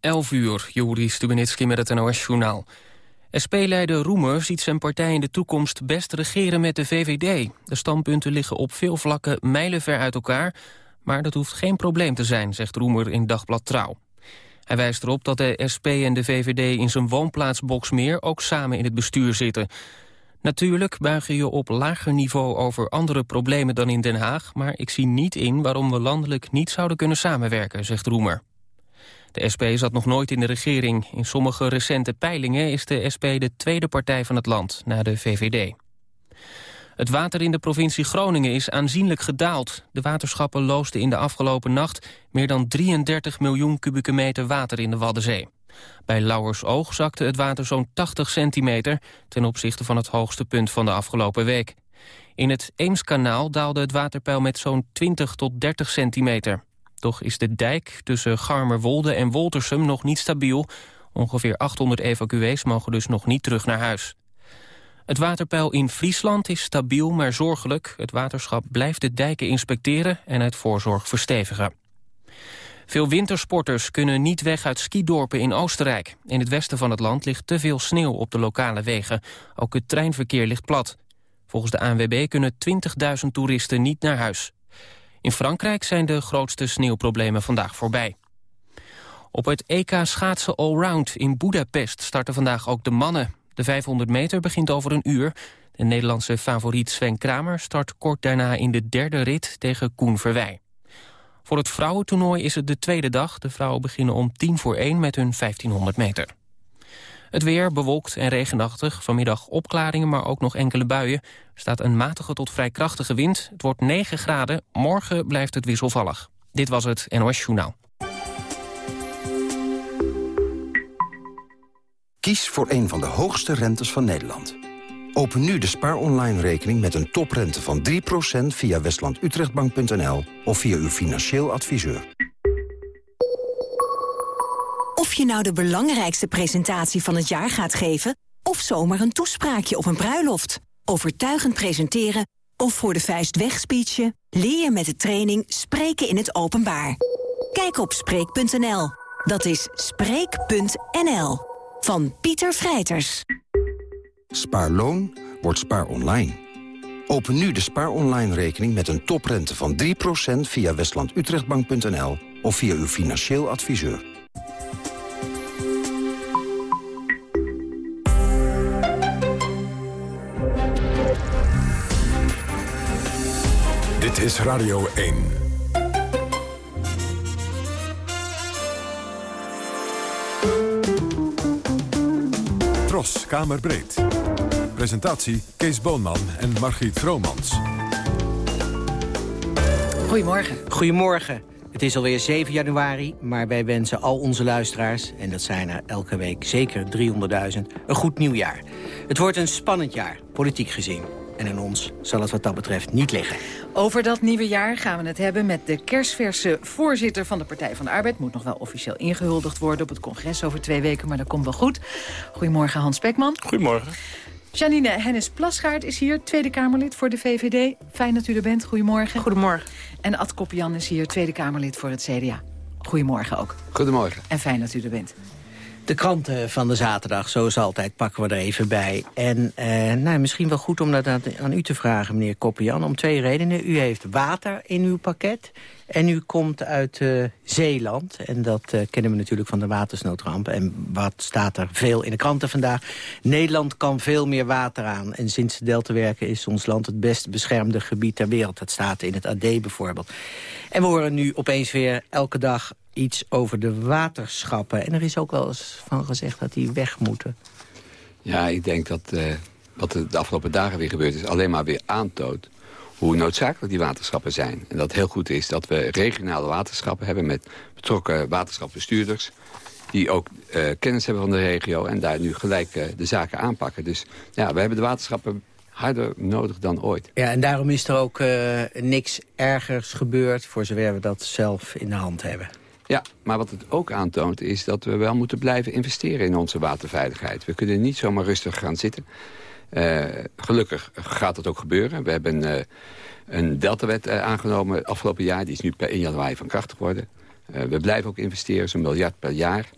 11 uur, Juri Stubenitski met het NOS-journaal. SP-leider Roemer ziet zijn partij in de toekomst best regeren met de VVD. De standpunten liggen op veel vlakken mijlenver uit elkaar... maar dat hoeft geen probleem te zijn, zegt Roemer in Dagblad Trouw. Hij wijst erop dat de SP en de VVD in zijn woonplaats Boksmeer... ook samen in het bestuur zitten. Natuurlijk buigen je op lager niveau over andere problemen dan in Den Haag... maar ik zie niet in waarom we landelijk niet zouden kunnen samenwerken, zegt Roemer. De SP zat nog nooit in de regering. In sommige recente peilingen is de SP de tweede partij van het land, na de VVD. Het water in de provincie Groningen is aanzienlijk gedaald. De waterschappen loosten in de afgelopen nacht meer dan 33 miljoen kubieke meter water in de Waddenzee. Bij Lauwersoog zakte het water zo'n 80 centimeter... ten opzichte van het hoogste punt van de afgelopen week. In het Eemskanaal daalde het waterpeil met zo'n 20 tot 30 centimeter. Toch is de dijk tussen Garmerwolde en Woltersum nog niet stabiel. Ongeveer 800 evacuees mogen dus nog niet terug naar huis. Het waterpeil in Friesland is stabiel, maar zorgelijk. Het waterschap blijft de dijken inspecteren en uit voorzorg verstevigen. Veel wintersporters kunnen niet weg uit skidorpen in Oostenrijk. In het westen van het land ligt te veel sneeuw op de lokale wegen. Ook het treinverkeer ligt plat. Volgens de ANWB kunnen 20.000 toeristen niet naar huis. In Frankrijk zijn de grootste sneeuwproblemen vandaag voorbij. Op het EK schaatsen allround in Budapest starten vandaag ook de mannen. De 500 meter begint over een uur. De Nederlandse favoriet Sven Kramer start kort daarna in de derde rit tegen Koen Verwij. Voor het vrouwentoernooi is het de tweede dag. De vrouwen beginnen om tien voor één met hun 1500 meter. Het weer bewolkt en regenachtig. Vanmiddag opklaringen, maar ook nog enkele buien. Er staat een matige tot vrij krachtige wind. Het wordt 9 graden. Morgen blijft het wisselvallig. Dit was het NOS Journaal. Kies voor een van de hoogste rentes van Nederland. Open nu de Spaar Online rekening met een toprente van 3% via westlandutrechtbank.nl of via uw financieel adviseur. Je nou de belangrijkste presentatie van het jaar gaat geven... of zomaar een toespraakje op een bruiloft. Overtuigend presenteren of voor de vuist wegspeechen... leer je met de training Spreken in het Openbaar. Kijk op Spreek.nl. Dat is Spreek.nl. Van Pieter Vrijters. Spaarloon wordt spaar online. Open nu de spaar online rekening met een toprente van 3% via westlandutrechtbank.nl of via uw financieel adviseur. Dit is Radio 1. Tros, Kamerbreed. Presentatie Kees Boonman en Margriet Vromans. Goedemorgen. Goedemorgen. Het is alweer 7 januari, maar wij wensen al onze luisteraars... en dat zijn er elke week zeker 300.000, een goed nieuwjaar. Het wordt een spannend jaar, politiek gezien. En in ons zal het wat dat betreft niet liggen. Over dat nieuwe jaar gaan we het hebben met de kerstverse voorzitter van de Partij van de Arbeid. Moet nog wel officieel ingehuldigd worden op het congres over twee weken, maar dat komt wel goed. Goedemorgen Hans Spekman. Goedemorgen. Janine Hennis-Plasgaard is hier, Tweede Kamerlid voor de VVD. Fijn dat u er bent. Goedemorgen. Goedemorgen. En Ad Kopjan is hier, Tweede Kamerlid voor het CDA. Goedemorgen ook. Goedemorgen. En fijn dat u er bent. De kranten van de zaterdag, zoals altijd, pakken we er even bij. En eh, nou, misschien wel goed om dat aan, u te vragen, meneer Koppian, om twee redenen. U heeft water in uw pakket en u komt uit uh, Zeeland. En dat uh, kennen we natuurlijk van de watersnoodramp. En wat staat er veel in de kranten vandaag? Nederland kan veel meer water aan. En sinds de Deltawerken is ons land het best beschermde gebied ter wereld. Dat staat in het AD bijvoorbeeld. En we horen nu opeens weer elke dag iets over de waterschappen. En er is ook wel eens van gezegd dat die weg moeten. Ja, ik denk dat uh, wat er de afgelopen dagen weer gebeurd is... alleen maar weer aantoont hoe noodzakelijk die waterschappen zijn. En dat het heel goed is dat we regionale waterschappen hebben... met betrokken waterschapbestuurders die ook uh, kennis hebben van de regio... en daar nu gelijk uh, de zaken aanpakken. Dus ja, we hebben de waterschappen harder nodig dan ooit. Ja, en daarom is er ook uh, niks ergers gebeurd... voor zover we dat zelf in de hand hebben. Ja, maar wat het ook aantoont is dat we wel moeten blijven investeren in onze waterveiligheid. We kunnen niet zomaar rustig gaan zitten. Uh, gelukkig gaat dat ook gebeuren. We hebben uh, een deltawet uh, aangenomen afgelopen jaar. Die is nu per 1 januari van kracht geworden. we blijven ook investeren, zo'n miljard per jaar.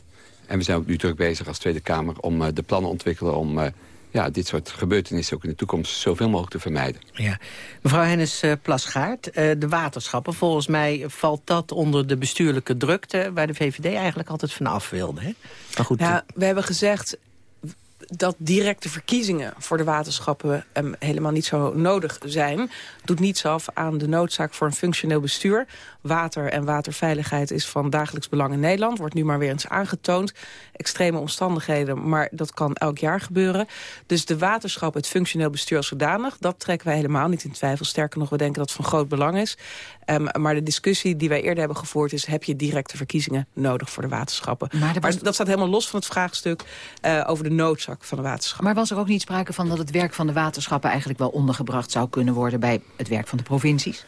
En we zijn ook nu druk bezig als Tweede Kamer om de plannen ontwikkelen... om ja, dit soort gebeurtenissen ook in de toekomst zoveel mogelijk te vermijden. Ja. Mevrouw Hennis uh, Plasgaard, de waterschappen, volgens mij valt dat onder de bestuurlijke drukte... waar de VVD eigenlijk altijd van af wilde. Hè? Maar goed, ja, we hebben gezegd, dat directe verkiezingen voor de waterschappen um, helemaal niet zo nodig zijn. Doet niets af aan de noodzaak voor een functioneel bestuur. Water en waterveiligheid is van dagelijks belang in Nederland. Wordt nu maar weer eens aangetoond. Extreme omstandigheden, maar dat kan elk jaar gebeuren. Dus de waterschap, het functioneel bestuur als zodanig... dat trekken wij helemaal niet in twijfel. Sterker nog, we denken dat het van groot belang is. Um, maar de discussie die wij eerder hebben gevoerd is... heb je directe verkiezingen nodig voor de waterschappen? Maar, dat staat helemaal los van het vraagstuk uh, over de noodzaak van de waterschappen. Maar was er ook niet sprake van dat het werk van de waterschappen... eigenlijk wel ondergebracht zou kunnen worden bij het werk van de provincies?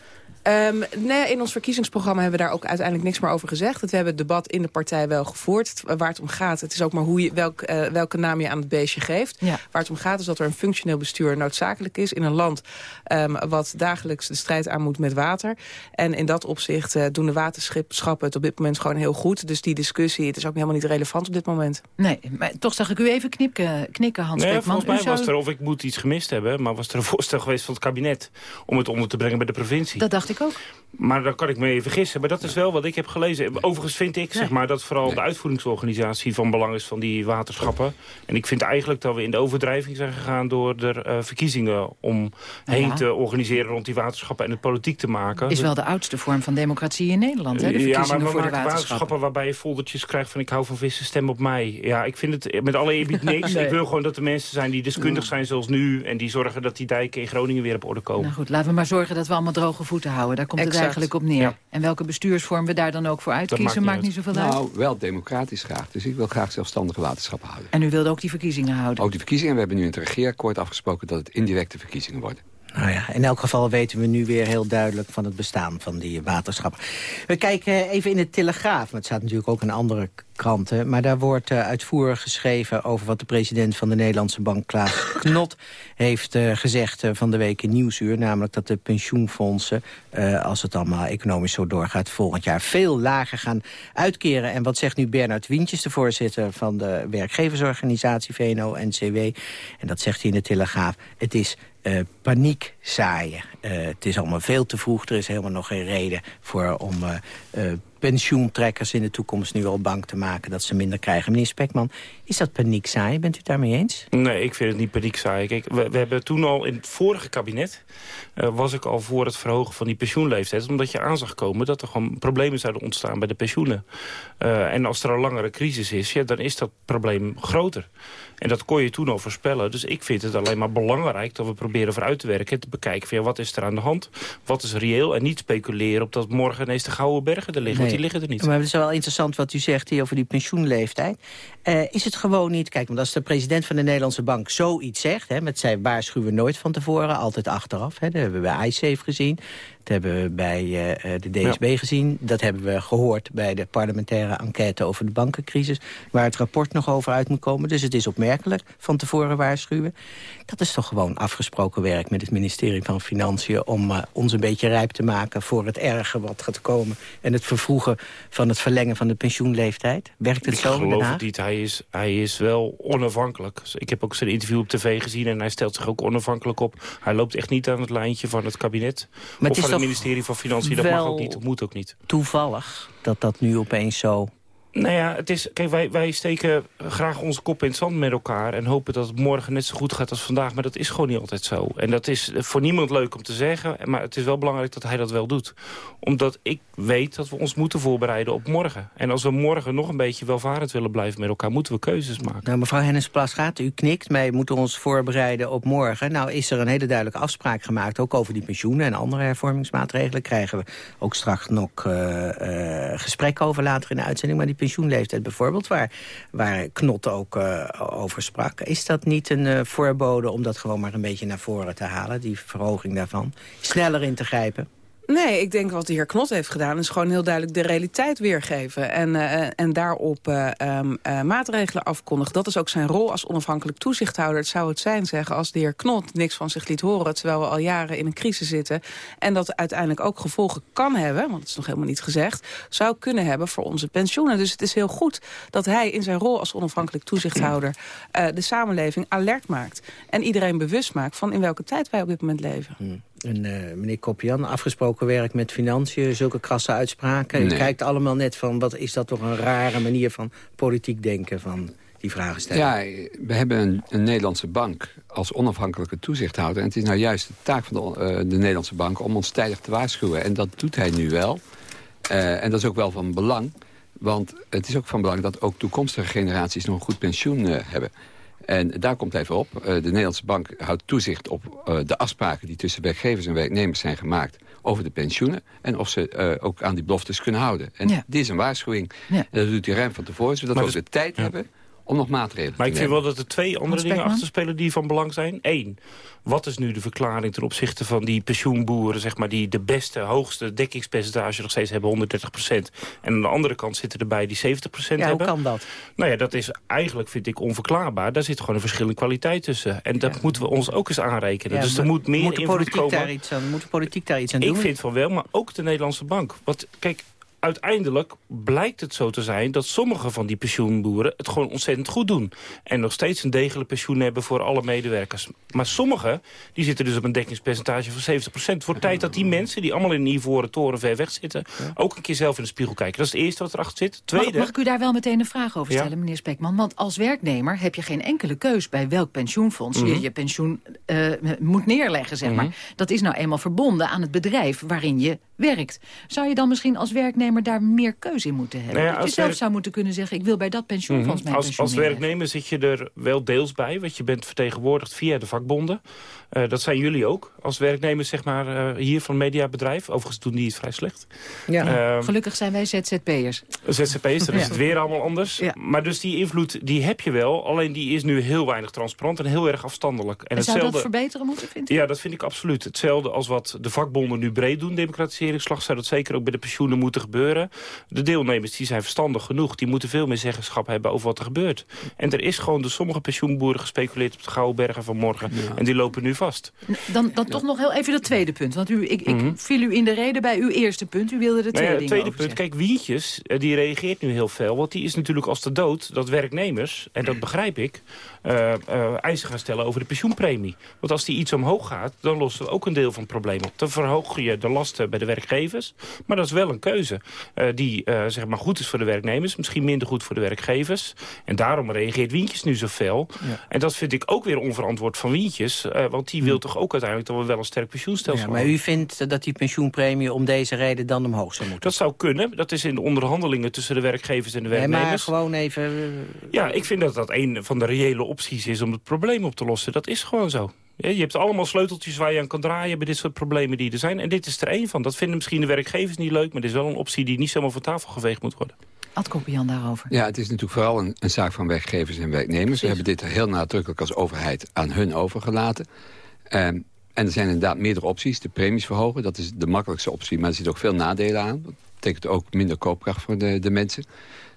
Um, nee, in ons verkiezingsprogramma hebben we daar ook uiteindelijk niks meer over gezegd. we hebben het debat in de partij wel gevoerd. Waar het om gaat, het is ook maar hoe je, welk, uh, welke naam je aan het beestje geeft. Ja. Waar het om gaat is dat er een functioneel bestuur noodzakelijk is... in een land um, wat dagelijks de strijd aan moet met water. En in dat opzicht uh, doen de waterschappen het op dit moment gewoon heel goed. Dus die discussie, het is ook helemaal niet relevant op dit moment. Nee, maar toch zag ik u even knikken, knikken Hans nee, Volgens mij was er, of ik moet iets gemist hebben... maar was er een voorstel geweest van het kabinet... om het onder te brengen bij de provincie. Dat dacht ik ook. Maar dan kan ik me even vergissen. Maar dat is wel wat ik heb gelezen. Overigens vind ik zeg maar, dat vooral de uitvoeringsorganisatie van belang is van die waterschappen. En ik vind eigenlijk dat we in de overdrijving zijn gegaan door er uh, verkiezingen omheen te organiseren rond die waterschappen en het politiek te maken. Is wel de oudste vorm van democratie in Nederland, hè? De ja, maar we voor maken de waterschappen waarbij je foldertjes krijgt van ik hou van vissen, stem op mij. Ja, ik vind het met alle eerbied niks. Ik wil gewoon dat er mensen zijn die deskundig zijn zoals nu en die zorgen dat die dijken in Groningen weer op orde komen. Nou goed, laten we maar zorgen dat we allemaal droge voeten houden. Daar komt het eigenlijk op neer. En welke bestuursvorm we daar dan ook voor uitkiezen, maakt, niet, zoveel uit. Nou, wel democratisch graag. Dus ik wil graag zelfstandige waterschappen houden. En u wilde ook die verkiezingen houden? Ook die verkiezingen. We hebben nu in het regeerakkoord afgesproken dat het indirecte verkiezingen worden. Nou ja, in elk geval weten we nu weer heel duidelijk van het bestaan van die waterschappen. We kijken even in de Telegraaf, maar het staat natuurlijk ook in andere kranten. Maar daar wordt uh, uitvoerig geschreven over wat de president van de Nederlandse bank, Klaas Knot, heeft uh, gezegd uh, van de week in Nieuwsuur. Namelijk dat de pensioenfondsen, als het allemaal economisch zo doorgaat, volgend jaar veel lager gaan uitkeren. En wat zegt nu Bernard Wientjes, de voorzitter van de werkgeversorganisatie VNO-NCW? En dat zegt hij in de Telegraaf. Het is uh, paniek zaaien. Uh, het is allemaal veel te vroeg. Er is helemaal nog geen reden voor om uh, pensioentrekkers in de toekomst nu al bang te maken dat ze minder krijgen. Meneer Spekman, is dat paniek zaaien? Bent u het daarmee eens? Nee, ik vind het niet paniek zaaien. Kijk, we, we, hebben toen al in het vorige kabinet... was ik al voor het verhogen van die pensioenleeftijd. Omdat je aan zag komen dat er gewoon problemen zouden ontstaan bij de pensioenen. en als er een langere crisis is, ja, dan is dat probleem groter. En dat kon je toen al voorspellen. Dus ik vind het alleen maar belangrijk dat we proberen vooruit te werken... en te bekijken van ja, wat is er aan de hand, wat is reëel... en niet speculeren op dat morgen ineens de gouden bergen er liggen, want die liggen er niet. Maar het is wel interessant wat u zegt hier over die pensioenleeftijd. Uh, is het gewoon niet, kijk, want als de president van de Nederlandse Bank zoiets zegt... Hè, met zij waarschuwen nooit van tevoren, altijd achteraf. Hè, dat hebben we bij iSafe gezien. Dat hebben we bij uh, de DSB gezien. Dat hebben we gehoord bij de parlementaire enquête over de bankencrisis... waar het rapport nog over uit moet komen. Dus het is opmerkelijk van tevoren waarschuwen. Dat is toch gewoon afgesproken werk met het ministerie van Financiën... om uh, ons een beetje rijp te maken voor het erge wat gaat komen... en het vervroegen van het verlengen van de pensioenleeftijd. Werkt het ik zo? Ik geloof het niet. Hij is, hij is wel onafhankelijk. Ik heb ook zijn interview op tv gezien en hij stelt zich ook onafhankelijk op. Hij loopt echt niet aan het lijntje van het kabinet. Maar het het ministerie van Financiën. Dat mag ook niet, dat moet ook niet. Toevallig dat dat nu opeens zo nou ja, het is, kijk, wij, wij steken graag onze kop in het zand met elkaar... en hopen dat het morgen net zo goed gaat als vandaag. Maar dat is gewoon niet altijd zo. En dat is voor niemand leuk om te zeggen. Maar het is wel belangrijk dat hij dat wel doet. Omdat ik weet dat we ons moeten voorbereiden op morgen. En als we morgen nog een beetje welvarend willen blijven met elkaar... moeten we keuzes maken. Nou, mevrouw Hennis-Plasgaat, u knikt. Wij moeten ons voorbereiden op morgen. Nou is er een hele duidelijke afspraak gemaakt... ook over die pensioenen en andere hervormingsmaatregelen. Krijgen we ook straks nog uh, uh, gesprek over later in de uitzending. Maar die pensioenleeftijd bijvoorbeeld, waar, waar Knot ook uh, over sprak. Is dat niet een uh, voorbode om dat gewoon maar een beetje naar voren te halen, die verhoging daarvan? Sneller in te grijpen? Nee, ik denk wat de heer Knot heeft gedaan... is gewoon heel duidelijk de realiteit weergeven. En, uh, en daarop uh, um, uh, maatregelen afkondigen. Dat is ook zijn rol als onafhankelijk toezichthouder. Het zou het zijn, zeggen, als de heer Knot niks van zich liet horen... terwijl we al jaren in een crisis zitten. En dat uiteindelijk ook gevolgen kan hebben... want dat is nog helemaal niet gezegd... zou kunnen hebben voor onze pensioenen. Dus het is heel goed dat hij in zijn rol als onafhankelijk toezichthouder... de samenleving alert maakt. En iedereen bewust maakt van in welke tijd wij op dit moment leven. Hmm. En uh, meneer Koppian, afgesproken werk met financiën, zulke krasse uitspraken. Nee. U kijkt allemaal net van, wat is dat toch een rare manier van politiek denken van die vragen stellen. Ja, we hebben een, een, Nederlandse bank als onafhankelijke toezichthouder. En het is nou juist de taak van de, uh, de Nederlandse bank om ons tijdig te waarschuwen. En dat doet hij nu wel. Uh, en dat is ook wel van belang. Want het is ook van belang dat ook toekomstige generaties nog een goed pensioen hebben. En daar komt even op. Uh, de Nederlandse bank houdt toezicht op uh, de afspraken... die tussen werkgevers en werknemers zijn gemaakt over de pensioenen... en of ze uh, ook aan die beloftes kunnen houden. En ja. dit is een waarschuwing. Ja. En dat doet hij ruim van tevoren, zodat maar we ook de tijd ja. hebben om nog maatregelen maar te Maar ik vind wel dat er twee andere dingen achter spelen die van belang zijn. Eén, wat is nu de verklaring ten opzichte van die pensioenboeren... Zeg maar, die de beste, hoogste dekkingspercentage nog steeds hebben, 130 procent. En aan de andere kant zitten erbij die 70 procent ja, hebben. hoe kan dat? Nou ja, dat is eigenlijk, vind ik, onverklaarbaar. Daar zit gewoon een verschil in kwaliteit tussen. En dat ja. moeten we ons ook eens aanrekenen. Ja, dus er moet meer moet de invloed politiek komen. Daar iets aan, moet de politiek daar iets aan doen? Ik vind van wel, maar ook de Nederlandse bank. Want kijk, uiteindelijk blijkt het zo te zijn dat sommige van die pensioenboeren het gewoon ontzettend goed doen. En nog steeds een degelijk pensioen hebben voor alle medewerkers. Maar sommigen die zitten dus op een dekkingspercentage van 70%. Het wordt tijd dat die mensen die allemaal in een ivoren toren ver weg zitten... ook een keer zelf in de spiegel kijken. Dat is het eerste wat erachter zit. Tweede, mag, mag ik u daar wel meteen een vraag over stellen, ja? meneer Spekman? Want als werknemer heb je geen enkele keus bij welk pensioenfonds... Mm -hmm. je je pensioen uh, moet neerleggen, zeg maar. Mm -hmm. Dat is nou eenmaal verbonden aan het bedrijf waarin je werkt. Zou je dan misschien als werknemer daar meer keuze in moeten hebben? Nou ja, dat je zelf werk... zou moeten kunnen zeggen... ik wil bij dat pensioenfonds mm -hmm. mijn als, pensioen Als werknemer zit je er wel deels bij... want je bent vertegenwoordigd via de vakbonden. Uh, dat zijn jullie ook als werknemers zeg maar, uh, hier van mediabedrijf. Overigens doen die het vrij slecht. Ja. Uh, Gelukkig zijn wij ZZP'ers. ZZP'ers, dan is het weer allemaal anders. Ja. Maar dus die invloed die heb je wel. Alleen die is nu heel weinig transparant en heel erg afstandelijk. En, en zou hetzelfde... dat verbeteren moeten, vindt u? Ja, dat vind ik absoluut. Hetzelfde als wat de vakbonden nu breed doen, democratiseringsslag... zou dat zeker ook bij de pensioenen moeten gebeuren. De deelnemers die zijn verstandig genoeg. Die moeten veel meer zeggenschap hebben over wat er gebeurt. En er is gewoon door sommige pensioenboeren gespeculeerd... op de Gouden Bergen van morgen. Ja. En die lopen nu vast. Dan, dan toch nog heel even dat tweede punt. Want u, ik, ik mm -hmm. viel u in de reden bij uw eerste punt. U wilde twee nou ja, tweede punt. zeggen. Kijk, Wientjes, die reageert nu heel veel. Want die is natuurlijk als de dood dat werknemers, en dat begrijp ik... Uh, uh, eisen gaan stellen over de pensioenpremie. Want als die iets omhoog gaat, dan lossen we ook een deel van het probleem op. Dan verhoog je de lasten bij de werkgevers. Maar dat is wel een keuze uh, die zeg maar goed is voor de werknemers. Misschien minder goed voor de werkgevers. En daarom reageert Wientjes nu zo fel. Ja. En dat vind ik ook weer onverantwoord van Wientjes. want die wil toch ook uiteindelijk dat we wel een sterk pensioenstelsel ja, Maar u vindt dat die pensioenpremie om deze reden dan omhoog zou moeten? Dat zou kunnen. Dat is in de onderhandelingen tussen de werkgevers en de werknemers. Nee, maar gewoon even... Ja, ik vind dat dat een van de reële opties is om het probleem op te lossen. Dat is gewoon zo. Je hebt allemaal sleuteltjes waar je aan kan draaien bij dit soort problemen die er zijn. En dit is er één van. Dat vinden misschien de werkgevers niet leuk, maar dit is wel een optie die niet zomaar van tafel geveegd moet worden. Ad Koppian daarover. Ja, het is natuurlijk vooral een, een zaak van werkgevers en werknemers. Precies. We hebben dit heel nadrukkelijk als overheid aan hun overgelaten. Um, en er zijn inderdaad meerdere opties. De premies verhogen, dat is de makkelijkste optie. Maar er zitten ook veel nadelen aan. Dat betekent ook minder koopkracht voor de, de mensen.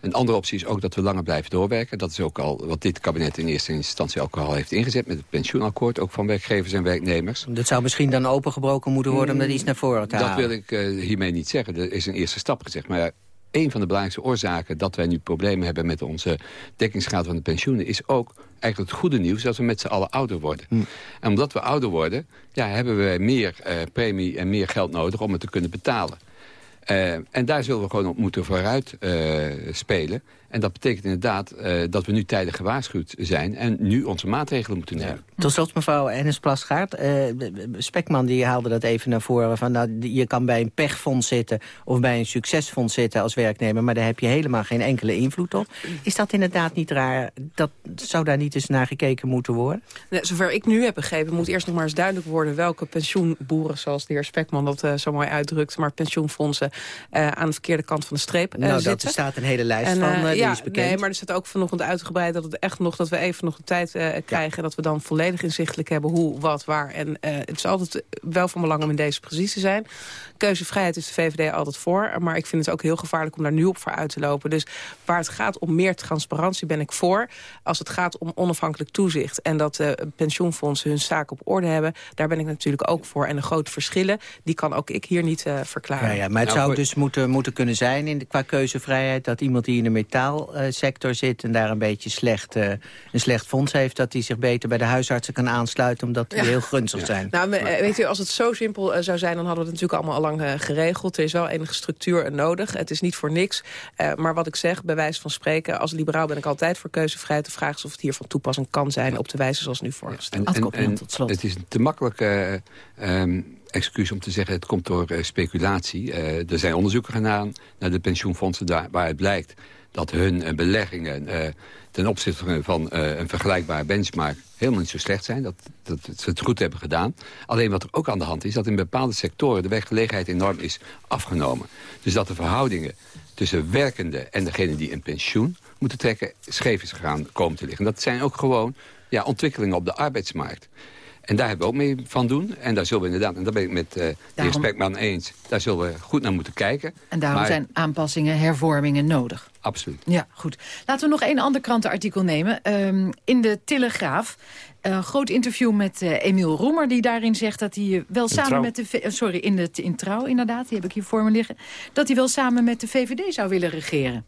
Een andere optie is ook dat we langer blijven doorwerken. Dat is ook al wat dit kabinet in eerste instantie ook al heeft ingezet... met het pensioenakkoord, ook van werkgevers en werknemers. Dat zou misschien dan opengebroken moeten worden om dat iets naar voren te halen. Dat wil ik uh, hiermee niet zeggen. Er is een eerste stap gezegd. Maar een van de belangrijkste oorzaken dat wij nu problemen hebben... met onze dekkingsgraad van de pensioenen... is ook eigenlijk het goede nieuws dat we met z'n allen ouder worden. Hm. En omdat we ouder worden, ja, hebben we meer uh, premie en meer geld nodig... om het te kunnen betalen. Uh, en daar zullen we gewoon op moeten vooruit uh, spelen. En dat betekent inderdaad uh, dat we nu tijdig gewaarschuwd zijn... en nu onze maatregelen moeten nemen. Ja. Tot slot, mevrouw Hennis Plasgaard. Spekman die haalde dat even naar voren. Van, nou, je kan bij een pechfonds zitten of bij een succesfonds zitten als werknemer... maar daar heb je helemaal geen enkele invloed op. Is dat inderdaad niet raar? Dat, zou daar niet eens naar gekeken moeten worden? Nee, zover ik nu heb begrepen moet eerst nog maar eens duidelijk worden... welke pensioenboeren, zoals de heer Spekman dat uh, zo mooi uitdrukt... maar pensioenfondsen uh, aan de verkeerde kant van de streep uh, nou, zitten. Er staat een hele lijst en, van ja, is bekend. Nee, maar er staat ook vanochtend uitgebreid dat het echt nog dat we even nog de tijd uh, krijgen. Dat we dan volledig inzichtelijk hebben hoe, wat, waar. En uh, het is altijd wel van belang om in deze precies te zijn. Keuzevrijheid is de VVD altijd voor. Maar ik vind het ook heel gevaarlijk om daar nu op voor uit te lopen. Dus waar het gaat om meer transparantie ben ik voor. Als het gaat om onafhankelijk toezicht en dat uh, pensioenfondsen hun zaak op orde hebben. Daar ben ik natuurlijk ook voor. En de grote verschillen, die kan ook ik hier niet verklaren. Ja, ja, maar het nou, zou dus moeten, moeten kunnen zijn in de, qua keuzevrijheid... dat iemand die in de metaalsector zit en daar een beetje slecht, uh, een slecht fonds heeft... dat hij zich beter bij de huisartsen kan aansluiten omdat die ja. heel gunstig zijn. Nou, weet u, als het zo simpel uh, zou zijn, dan hadden we het natuurlijk allemaal al lang uh, geregeld. Er is wel enige structuur nodig. Het is niet voor niks. maar wat ik zeg, bij wijze van spreken, als liberaal ben ik altijd voor keuzevrijheid. De vraag is of het hier van toepassing kan zijn op de wijze zoals nu voorgesteld. En, en, en, tot slot. Het is te makkelijk... Um, excuus om te zeggen, het komt door uh, speculatie. Uh, er zijn onderzoeken gedaan naar de pensioenfondsen daar, waaruit blijkt dat hun uh, beleggingen ten opzichte van een vergelijkbare benchmark helemaal niet zo slecht zijn. Dat, dat, ze het goed hebben gedaan. Alleen wat er ook aan de hand is, dat in bepaalde sectoren de werkgelegenheid enorm is afgenomen. Dus dat de verhoudingen tussen werkenden en degene die een pensioen moeten trekken... scheef is gegaan komen te liggen. Dat zijn ook gewoon ja, ontwikkelingen op de arbeidsmarkt. En daar hebben we ook mee van doen. En daar zullen we inderdaad, en daar ben ik met uh, daarom, de heer Spekman eens... daar zullen we goed naar moeten kijken. En daarom zijn aanpassingen, hervormingen nodig. Absoluut. Ja, goed. Laten we nog één ander krantenartikel nemen. Um, in de Telegraaf een uh, groot interview met uh, Emiel Roemer... die daarin zegt dat hij wel in samen trouw. met de... Uh, sorry, in, de, in Trouw inderdaad, die heb ik hier voor me liggen... dat hij wel samen met de VVD zou willen regeren.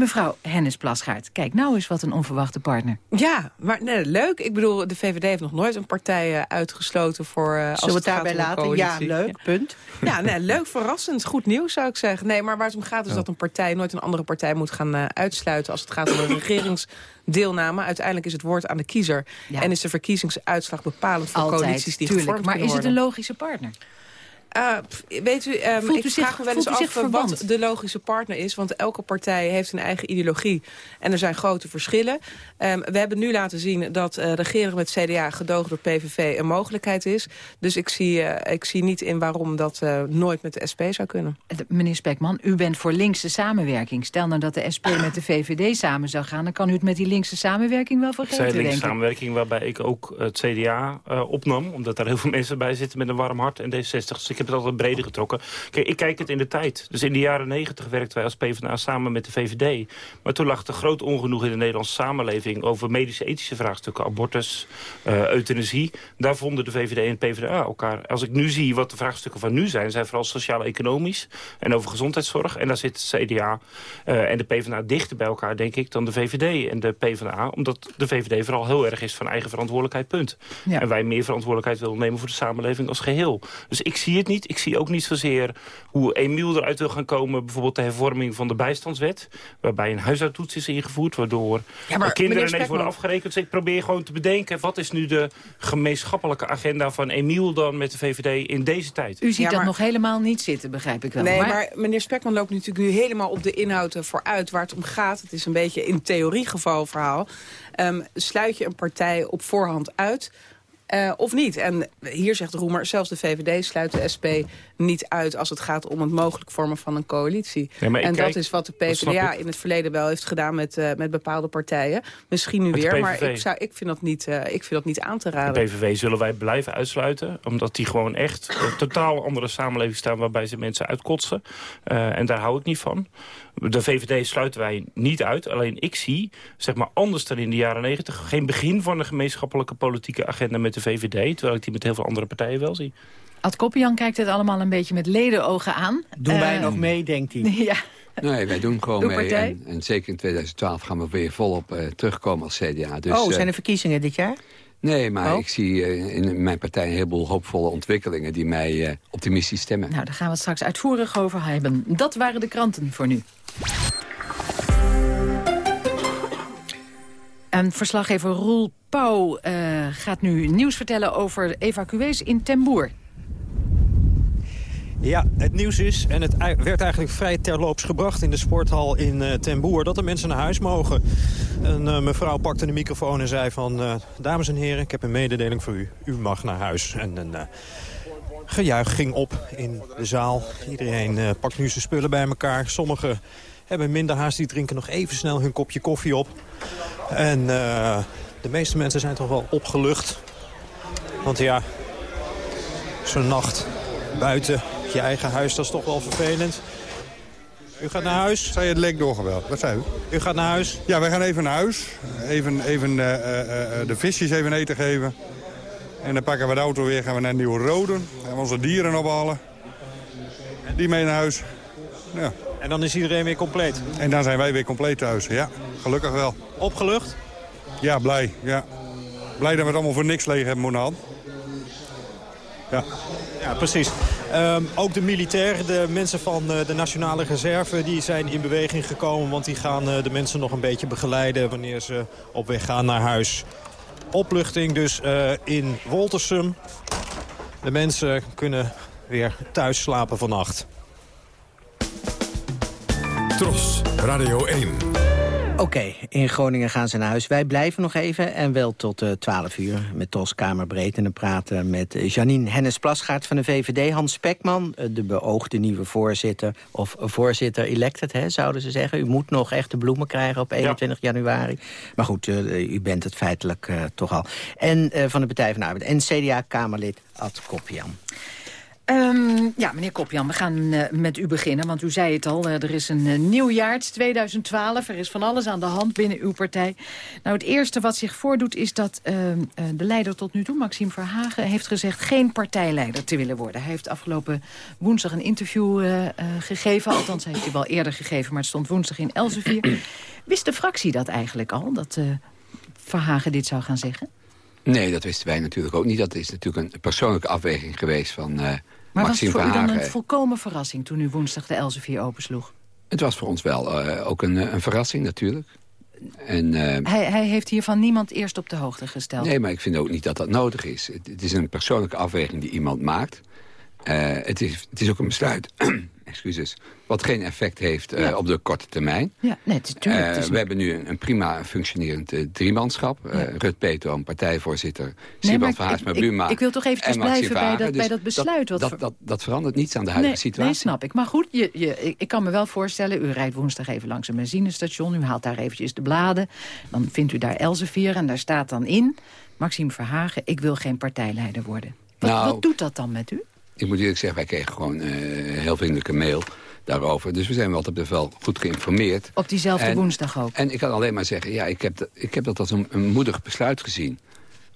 Mevrouw Hennis Plasgaard, kijk nou eens wat een onverwachte partner. Ja, maar nee, leuk. Ik bedoel, de VVD heeft nog nooit een partij uh, uitgesloten voor... Uh, Zullen we het daarbij laten? Ja, leuk, punt. Ja, nee, leuk, verrassend. Goed nieuws zou ik zeggen. Nee, maar waar het om gaat is dat een partij nooit een andere partij moet gaan uh, uitsluiten... als het gaat om een regeringsdeelname. Uiteindelijk is het woord aan de kiezer. Ja. En is de verkiezingsuitslag bepalend voor Altijd, coalities die tuurlijk, gevormd Maar is worden. het een logische partner? Uh, weet u, um, u ik zich, vraag me wel eens af wat de logische partner is. Want elke partij heeft een eigen ideologie. En er zijn grote verschillen. Um, we hebben nu laten zien dat uh, regeren met CDA gedoogd door PVV een mogelijkheid is. Dus ik zie, uh, ik zie niet in waarom dat nooit met de SP zou kunnen. Meneer Spekman, u bent voor linkse samenwerking. Stel nou dat de SP met de VVD samen zou gaan... dan kan u het met die linkse samenwerking wel vergeten, Ik zei linkse samenwerking waarbij ik ook het CDA opnam. Omdat daar heel veel mensen bij zitten met een warm hart en D60. Ik heb het altijd breder getrokken. Kijk, ik kijk het in de tijd. Dus in de jaren negentig werkten wij als PvdA samen met de VVD. Maar toen lag er groot ongenoeg in de Nederlandse samenleving... over medische ethische vraagstukken, abortus, uh, euthanasie. Daar vonden de VVD en PvdA elkaar. Als ik nu zie wat de vraagstukken van nu zijn... zijn vooral sociaal-economisch en over gezondheidszorg. En daar zit CDA uh, en de PvdA dichter bij elkaar, denk ik... dan de VVD en de PvdA. Omdat de VVD vooral heel erg is van eigen verantwoordelijkheid, punt. Ja. En wij meer verantwoordelijkheid willen nemen voor de samenleving als geheel. Dus ik zie het niet. Ik zie ook niet zozeer hoe Emiel eruit wil gaan komen. Bijvoorbeeld de hervorming van de bijstandswet. Waarbij een huishoudtoets is ingevoerd. Waardoor ja, kinderen ineens worden afgerekend. Dus ik probeer gewoon te bedenken. Wat is nu de gemeenschappelijke agenda van Emiel dan met de VVD in deze tijd? U ziet ja, maar... dat nog helemaal niet zitten, begrijp ik wel. Nee, maar... maar meneer Spekman loopt natuurlijk nu helemaal op de inhoud vooruit. Waar het om gaat. Het is een beetje in theoriegeval verhaal. Um, sluit je een partij op voorhand uit... Uh, of niet. En hier zegt Roemer, zelfs de VVD sluit de SP niet uit... als het gaat om het mogelijk vormen van een coalitie. Ja, en kijk, dat is wat de PvdA in het verleden wel heeft gedaan met, uh, met bepaalde partijen. Misschien nu weer, maar ik, zou, ik, vind dat niet, uh, ik vind dat niet aan te raden. De PVV zullen wij blijven uitsluiten. Omdat die gewoon echt een totaal andere samenleving staan... waarbij ze mensen uitkotsen. en daar hou ik niet van. De VVD sluiten wij niet uit. Alleen ik zie, zeg maar anders dan in de jaren negentig... geen begin van een gemeenschappelijke politieke agenda met de VVD. Terwijl ik die met heel veel andere partijen wel zie. Ad Koppian kijkt het allemaal een beetje met ledenogen aan. Doen wij uh, nog mee, denkt hij? Ja. Nee, wij doen gewoon mee. En, en, zeker in 2012 gaan we weer volop uh, terugkomen als CDA. Dus, oh, zijn er verkiezingen dit jaar? Nee, maar oh. ik zie uh, in mijn partij een heleboel hoopvolle ontwikkelingen... die mij uh, optimistisch stemmen. Nou, daar gaan we het straks uitvoerig over hebben. Dat waren de kranten voor nu. En verslaggever Roel Pauw uh, gaat nu nieuws vertellen over evacuees in Temboer. Ja, het nieuws is, en het werd eigenlijk vrij terloops gebracht in de sporthal in uh, dat de mensen naar huis mogen. Een uh, mevrouw pakte de microfoon en zei van... Uh, dames en heren, ik heb een mededeling voor u. U mag naar huis. En een gejuich ging op in de zaal. Iedereen pakt nu zijn spullen bij elkaar. Sommigen hebben minder haast. Die drinken nog even snel hun kopje koffie op. En de meeste mensen zijn toch wel opgelucht. Want ja, zo'n nacht buiten je eigen huis, dat is toch wel vervelend. U gaat naar huis? Zij het lek doorgebeld. Wat zei u? U gaat naar huis? Ja, wij gaan even naar huis. Even, even uh, uh, de visjes even eten geven. En dan pakken we de auto weer, gaan we naar Nieuwe Roden. En onze dieren ophalen. Die mee naar huis. Ja. En dan is iedereen weer compleet? En dan zijn wij weer compleet thuis, ja. Gelukkig wel. Opgelucht? Ja, blij, ja. Blij dat we het allemaal voor niks leeg hebben moeten Ja. Ja, precies. Um, ook de militairen, de mensen van uh, de Nationale Reserve... die zijn in beweging gekomen, want die gaan uh, de mensen nog een beetje begeleiden... wanneer ze op weg gaan naar huis. Opluchting dus uh, in Woltersum. De mensen kunnen weer thuis slapen vannacht. Tros, Radio 1. Oké, in Groningen gaan ze naar huis. Wij blijven nog even en wel tot uh, 12 uur met Tos Kamerbreed. En dan praten met Janine Hennis-Plasgaard van de VVD. Hans Spekman, de beoogde nieuwe voorzitter. Of voorzitter-elected, hè, zouden ze zeggen. U moet nog echt de bloemen krijgen op 21 ja. januari. Maar goed, uh, u bent het feitelijk uh, toch al. En van de Partij van de Arbeid. En CDA-Kamerlid Ad Kopjan. Um, ja, meneer Kopjan, we gaan uh, met u beginnen. Want u zei het al, uh, er is een uh, nieuwjaar, 2012. Er is van alles aan de hand binnen uw partij. Nou, het eerste wat zich voordoet is dat ehm, de leider tot nu toe, Maxime Verhagen... heeft gezegd geen partijleider te willen worden. Hij heeft afgelopen woensdag een interview gegeven. Althans, hij heeft hij wel eerder gegeven, maar het stond woensdag in Elsevier. Wist de fractie dat eigenlijk al, dat Verhagen dit zou gaan zeggen? Nee, dat wisten wij natuurlijk ook niet. Dat is natuurlijk een persoonlijke afweging geweest van maar was het voor u dan een volkomen verrassing toen u woensdag de Elsevier opensloeg? Het was voor ons wel uh, ook een, een, verrassing natuurlijk. En, uh, hij, hij, heeft hiervan niemand eerst op de hoogte gesteld? Nee, maar ik vind ook niet dat dat nodig is. Het, het is een persoonlijke afweging die iemand maakt. Uh, het, is, het is ook een besluit excuses, wat geen effect heeft uh, ja. op de korte termijn. Ja, nee, tuurlijk, uh, we hebben nu een, een prima functionerend uh, driemanschap. Ja. Rut Peter, partijvoorzitter, Siband van Haarsma Buma ik, ik wil toch eventjes blijven bij dat, dus bij dat besluit. Dat, wat dat, dat, dat, verandert niets aan de huidige nee, situatie. Nee, snap ik. Maar goed, je, je, ik, ik, kan me wel voorstellen, u rijdt woensdag even langs een benzinestation. U haalt daar eventjes de bladen. Dan vindt u daar Elsevier en daar staat dan in... Maxime Verhagen, ik wil geen partijleider worden. Wat, nou, wat doet dat dan met u? Ik moet eerlijk zeggen, wij kregen gewoon uh, heel vriendelijke mail daarover. Dus we zijn wel, wel goed geïnformeerd. Op diezelfde en, woensdag ook? En ik kan alleen maar zeggen, ja, ik heb, dat, ik heb dat als een, een moedig besluit gezien.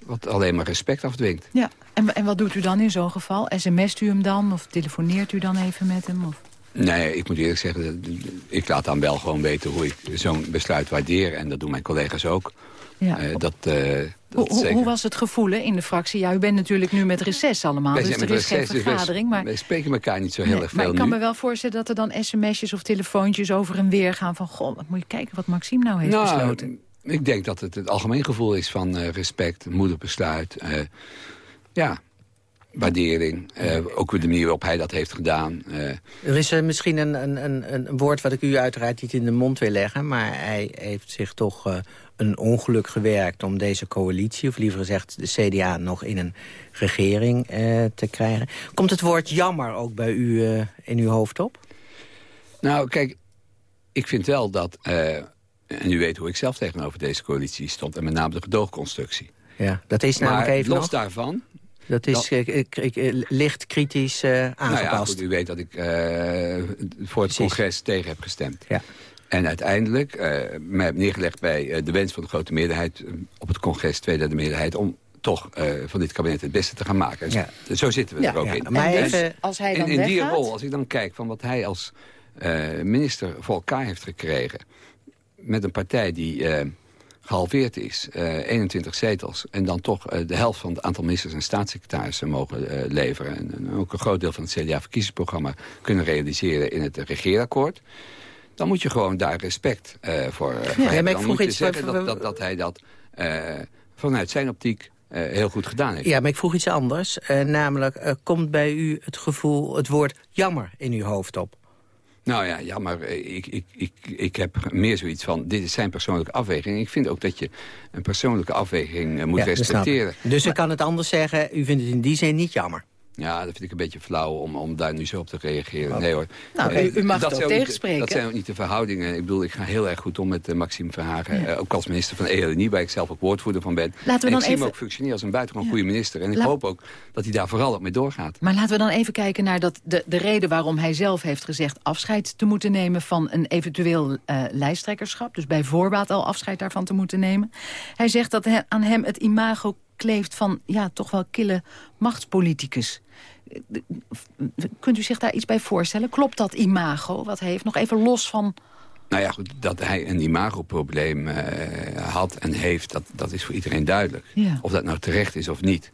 Wat alleen maar respect afdwingt. Ja, en, en wat doet u dan in zo'n geval? SMS't u hem dan of telefoneert u dan even met hem? Of? Nee, ik moet eerlijk zeggen, ik laat dan wel gewoon weten hoe ik zo'n besluit waardeer. En dat doen mijn collega's ook. Ja. Uh, dat, uh, hoe, was het gevoel in de fractie? Ja, u bent natuurlijk nu met reces allemaal, dus er is geen vergadering. Dus maar... wij spreken elkaar niet zo heel nee, erg veel Maar ik kan me wel voorstellen dat er dan sms'jes of telefoontjes over en weer gaan van... goh, moet je kijken wat Maxime nou heeft nou, besloten. Ik denk dat het het algemeen gevoel is van uh, respect, moedig besluit. ja, waardering. Uh, ook de manier waarop hij dat heeft gedaan. Uh, er is uh, misschien een, een, een, woord wat ik u uiteraard niet in de mond wil leggen... maar hij heeft zich toch een ongeluk gewerkt om deze coalitie... of liever gezegd de CDA nog in een regering te krijgen. Komt het woord jammer ook bij u in uw hoofd op? Nou, kijk, ik vind wel dat... en u weet hoe ik zelf tegenover deze coalitie stond... en met name de gedoogconstructie. Ja, dat is namelijk maar even los nog... daarvan... Dat is uh, licht kritisch uh, aangepast. Nou ja, goed, u weet dat ik uh, voor het Precies. congres tegen heb gestemd. Ja. En uiteindelijk mij heb neergelegd bij de wens van de grote meerderheid... op het congres, tweederde meerderheid... om toch van dit kabinet het beste te gaan maken. Ja. Zo zitten we ja, er ook ja. in. Maar en even, als hij dan in, in die weggaat? rol, als ik dan kijk van wat hij als minister voor elkaar heeft gekregen... met een partij die gehalveerd is, uh, 21 zetels... en dan toch uh, de helft van het aantal ministers en staatssecretarissen mogen uh, leveren... En, en, ook een groot deel van het CDA-verkiezingsprogramma kunnen realiseren in het regeerakkoord... dan moet je gewoon daar respect voor, voor ja, hebben. Maar Dan ik moet je zeggen dat, dat, dat hij dat vanuit zijn optiek heel goed gedaan heeft. Ja, maar ik vroeg iets anders. namelijk, komt bij u het gevoel, het woord jammer in uw hoofd op? Nou ja, jammer. Ik, ik, ik, ik heb meer zoiets van, dit is zijn persoonlijke afweging. Ik vind ook dat je een persoonlijke afweging uh, moet ja, respecteren. Dus maar, ik kan het anders zeggen, u vindt het in die zin niet jammer? Ja, dat vind ik een beetje flauw om, om daar nu zo op te reageren. Nee hoor. Nou, u, u mag dat het ook tegenspreken. dat zijn ook niet de verhoudingen. Ik bedoel, ik ga heel erg goed om met uh, Maxime Verhagen. Uh, ook als minister van ELNI, waar ik zelf ook woordvoerder van ben. Laten we en dan ik zie hem ook functioneren als een buitengewoon goede minister. En ik hoop ook dat hij daar vooral op mee doorgaat. Maar laten we dan even kijken naar dat, de, de reden waarom hij zelf heeft gezegd... afscheid te moeten nemen van een eventueel uh, lijsttrekkerschap. Dus bij voorbaat al afscheid daarvan te moeten nemen. Hij zegt dat he, aan hem het imago kleeft van ja, toch wel kille machtspoliticus. Kunt u zich daar iets bij voorstellen? Klopt dat imago wat hij heeft? Nog even los van... Nou ja, goed, dat hij een imagoprobleem uh, had en heeft, dat, dat is voor iedereen duidelijk. Ja. Of dat nou terecht is of niet.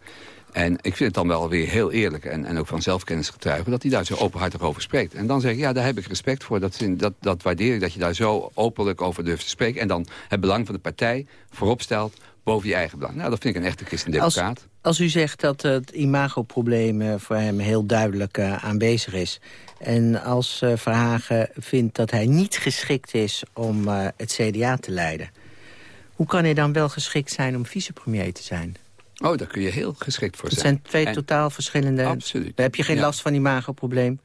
En ik vind het dan wel weer heel eerlijk en, en ook van zelfkennis getuigen... dat hij daar zo openhartig over spreekt. En dan zeg ik, ja, daar heb ik respect voor. Dat, dat, dat waardeer ik, dat je daar zo openlijk over durft te spreken. En dan het belang van de partij voorop stelt boven je eigen belang. Nou, dat vind ik een echte christendemocraat. Als, als u zegt dat het imagoprobleem voor hem heel duidelijk uh, aanwezig is... en als uh, Verhagen vindt dat hij niet geschikt is om uh, het CDA te leiden... hoe kan hij dan wel geschikt zijn om vicepremier te zijn? Oh, daar kun je heel geschikt voor zijn. Het zijn twee totaal verschillende... Absoluut. Daar heb je geen ja. last van imagoprobleem?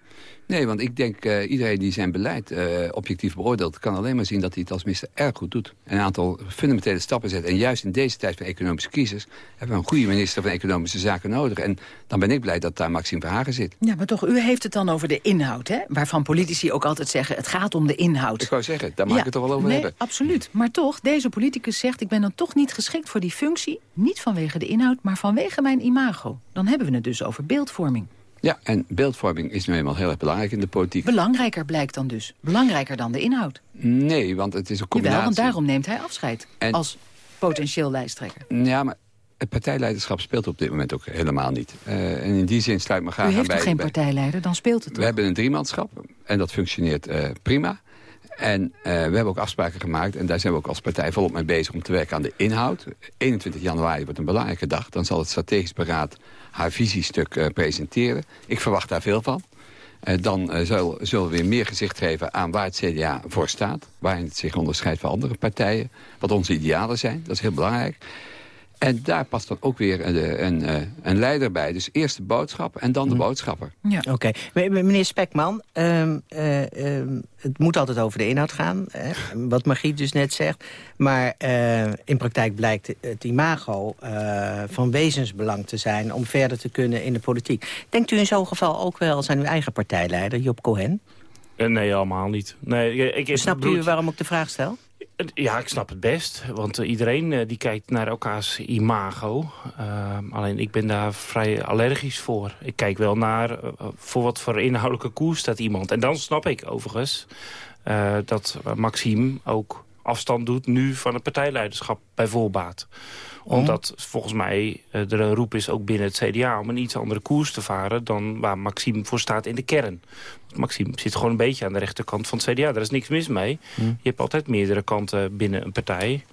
Nee, want ik denk uh, iedereen die zijn beleid uh, objectief beoordeelt... kan alleen maar zien dat hij het als minister erg goed doet. En een aantal fundamentele stappen zet. En juist in deze tijd van economische crisis... hebben we een goede minister van Economische Zaken nodig. En dan ben ik blij dat daar Maxime Verhagen zit. Ja, maar toch, u heeft het dan over de inhoud, hè? Waarvan politici ook altijd zeggen, het gaat om de inhoud. Ik wou zeggen, daar mag ja, ik het toch wel over nee, hebben. absoluut. Maar toch, deze politicus zegt... ik ben dan toch niet geschikt voor die functie. Niet vanwege de inhoud, maar vanwege mijn imago. Dan hebben we het dus over beeldvorming. Ja, en beeldvorming is nu eenmaal heel erg belangrijk in de politiek. Belangrijker blijkt dan dus. Belangrijker dan de inhoud. Nee, want het is een combinatie. Jawel, want daarom neemt hij afscheid en... als potentieel lijsttrekker. Ja, maar het partijleiderschap speelt op dit moment ook helemaal niet. Uh, en in die zin sluit me graag U heeft bij, toch geen partijleider? Dan speelt het toch? We hebben een driemanschap en dat functioneert uh, prima. En uh, we hebben ook afspraken gemaakt. En daar zijn we ook als partij volop mee bezig om te werken aan de inhoud. 21 januari wordt een belangrijke dag. Dan zal het strategisch beraad haar visiestuk uh, presenteren. Ik verwacht daar veel van. Uh, dan zal, zullen we weer meer gezicht geven aan waar het CDA voor staat. Waarin het zich onderscheidt van andere partijen. Wat onze idealen zijn. Dat is heel belangrijk. En daar past dan ook weer een, een, een leider bij. Dus eerst de boodschap en dan de boodschapper. Ja. Oké. Okay. Meneer Spekman, um, uh, um, het moet altijd over de inhoud gaan. Hè? Wat Margriet dus net zegt. Maar uh, in praktijk blijkt het imago uh, van wezensbelang te zijn... om verder te kunnen in de politiek. Denkt u in zo'n geval ook wel eens aan uw eigen partijleider, Job Cohen? Nee, helemaal niet. Nee, ik, Snapt u waarom ik de vraag stel? Ja, ik snap het best. Want uh, iedereen uh, die kijkt naar elkaars imago. Uh, alleen ik ben daar vrij allergisch voor. Ik kijk wel naar voor wat voor inhoudelijke koers staat iemand. En dan snap ik overigens dat Maxime ook afstand doet nu van het partijleiderschap bij voorbaat omdat volgens mij er een roep is ook binnen het CDA... om een iets andere koers te varen dan waar Maxime voor staat in de kern. Maxime zit gewoon een beetje aan de rechterkant van het CDA. Daar is niks mis mee. Hm. Je hebt altijd meerdere kanten binnen een partij.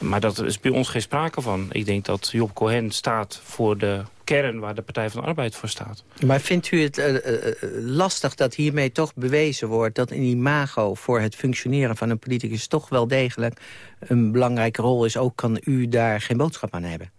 Maar dat is bij ons geen sprake van. Ik denk dat Job Cohen staat voor de kern waar de Partij van de Arbeid voor staat. Maar vindt u het uh, uh, lastig dat hiermee toch bewezen wordt... dat een imago voor het functioneren van een politicus... toch wel degelijk een belangrijke rol is? Ook kan u daar geen boodschap aan hebben?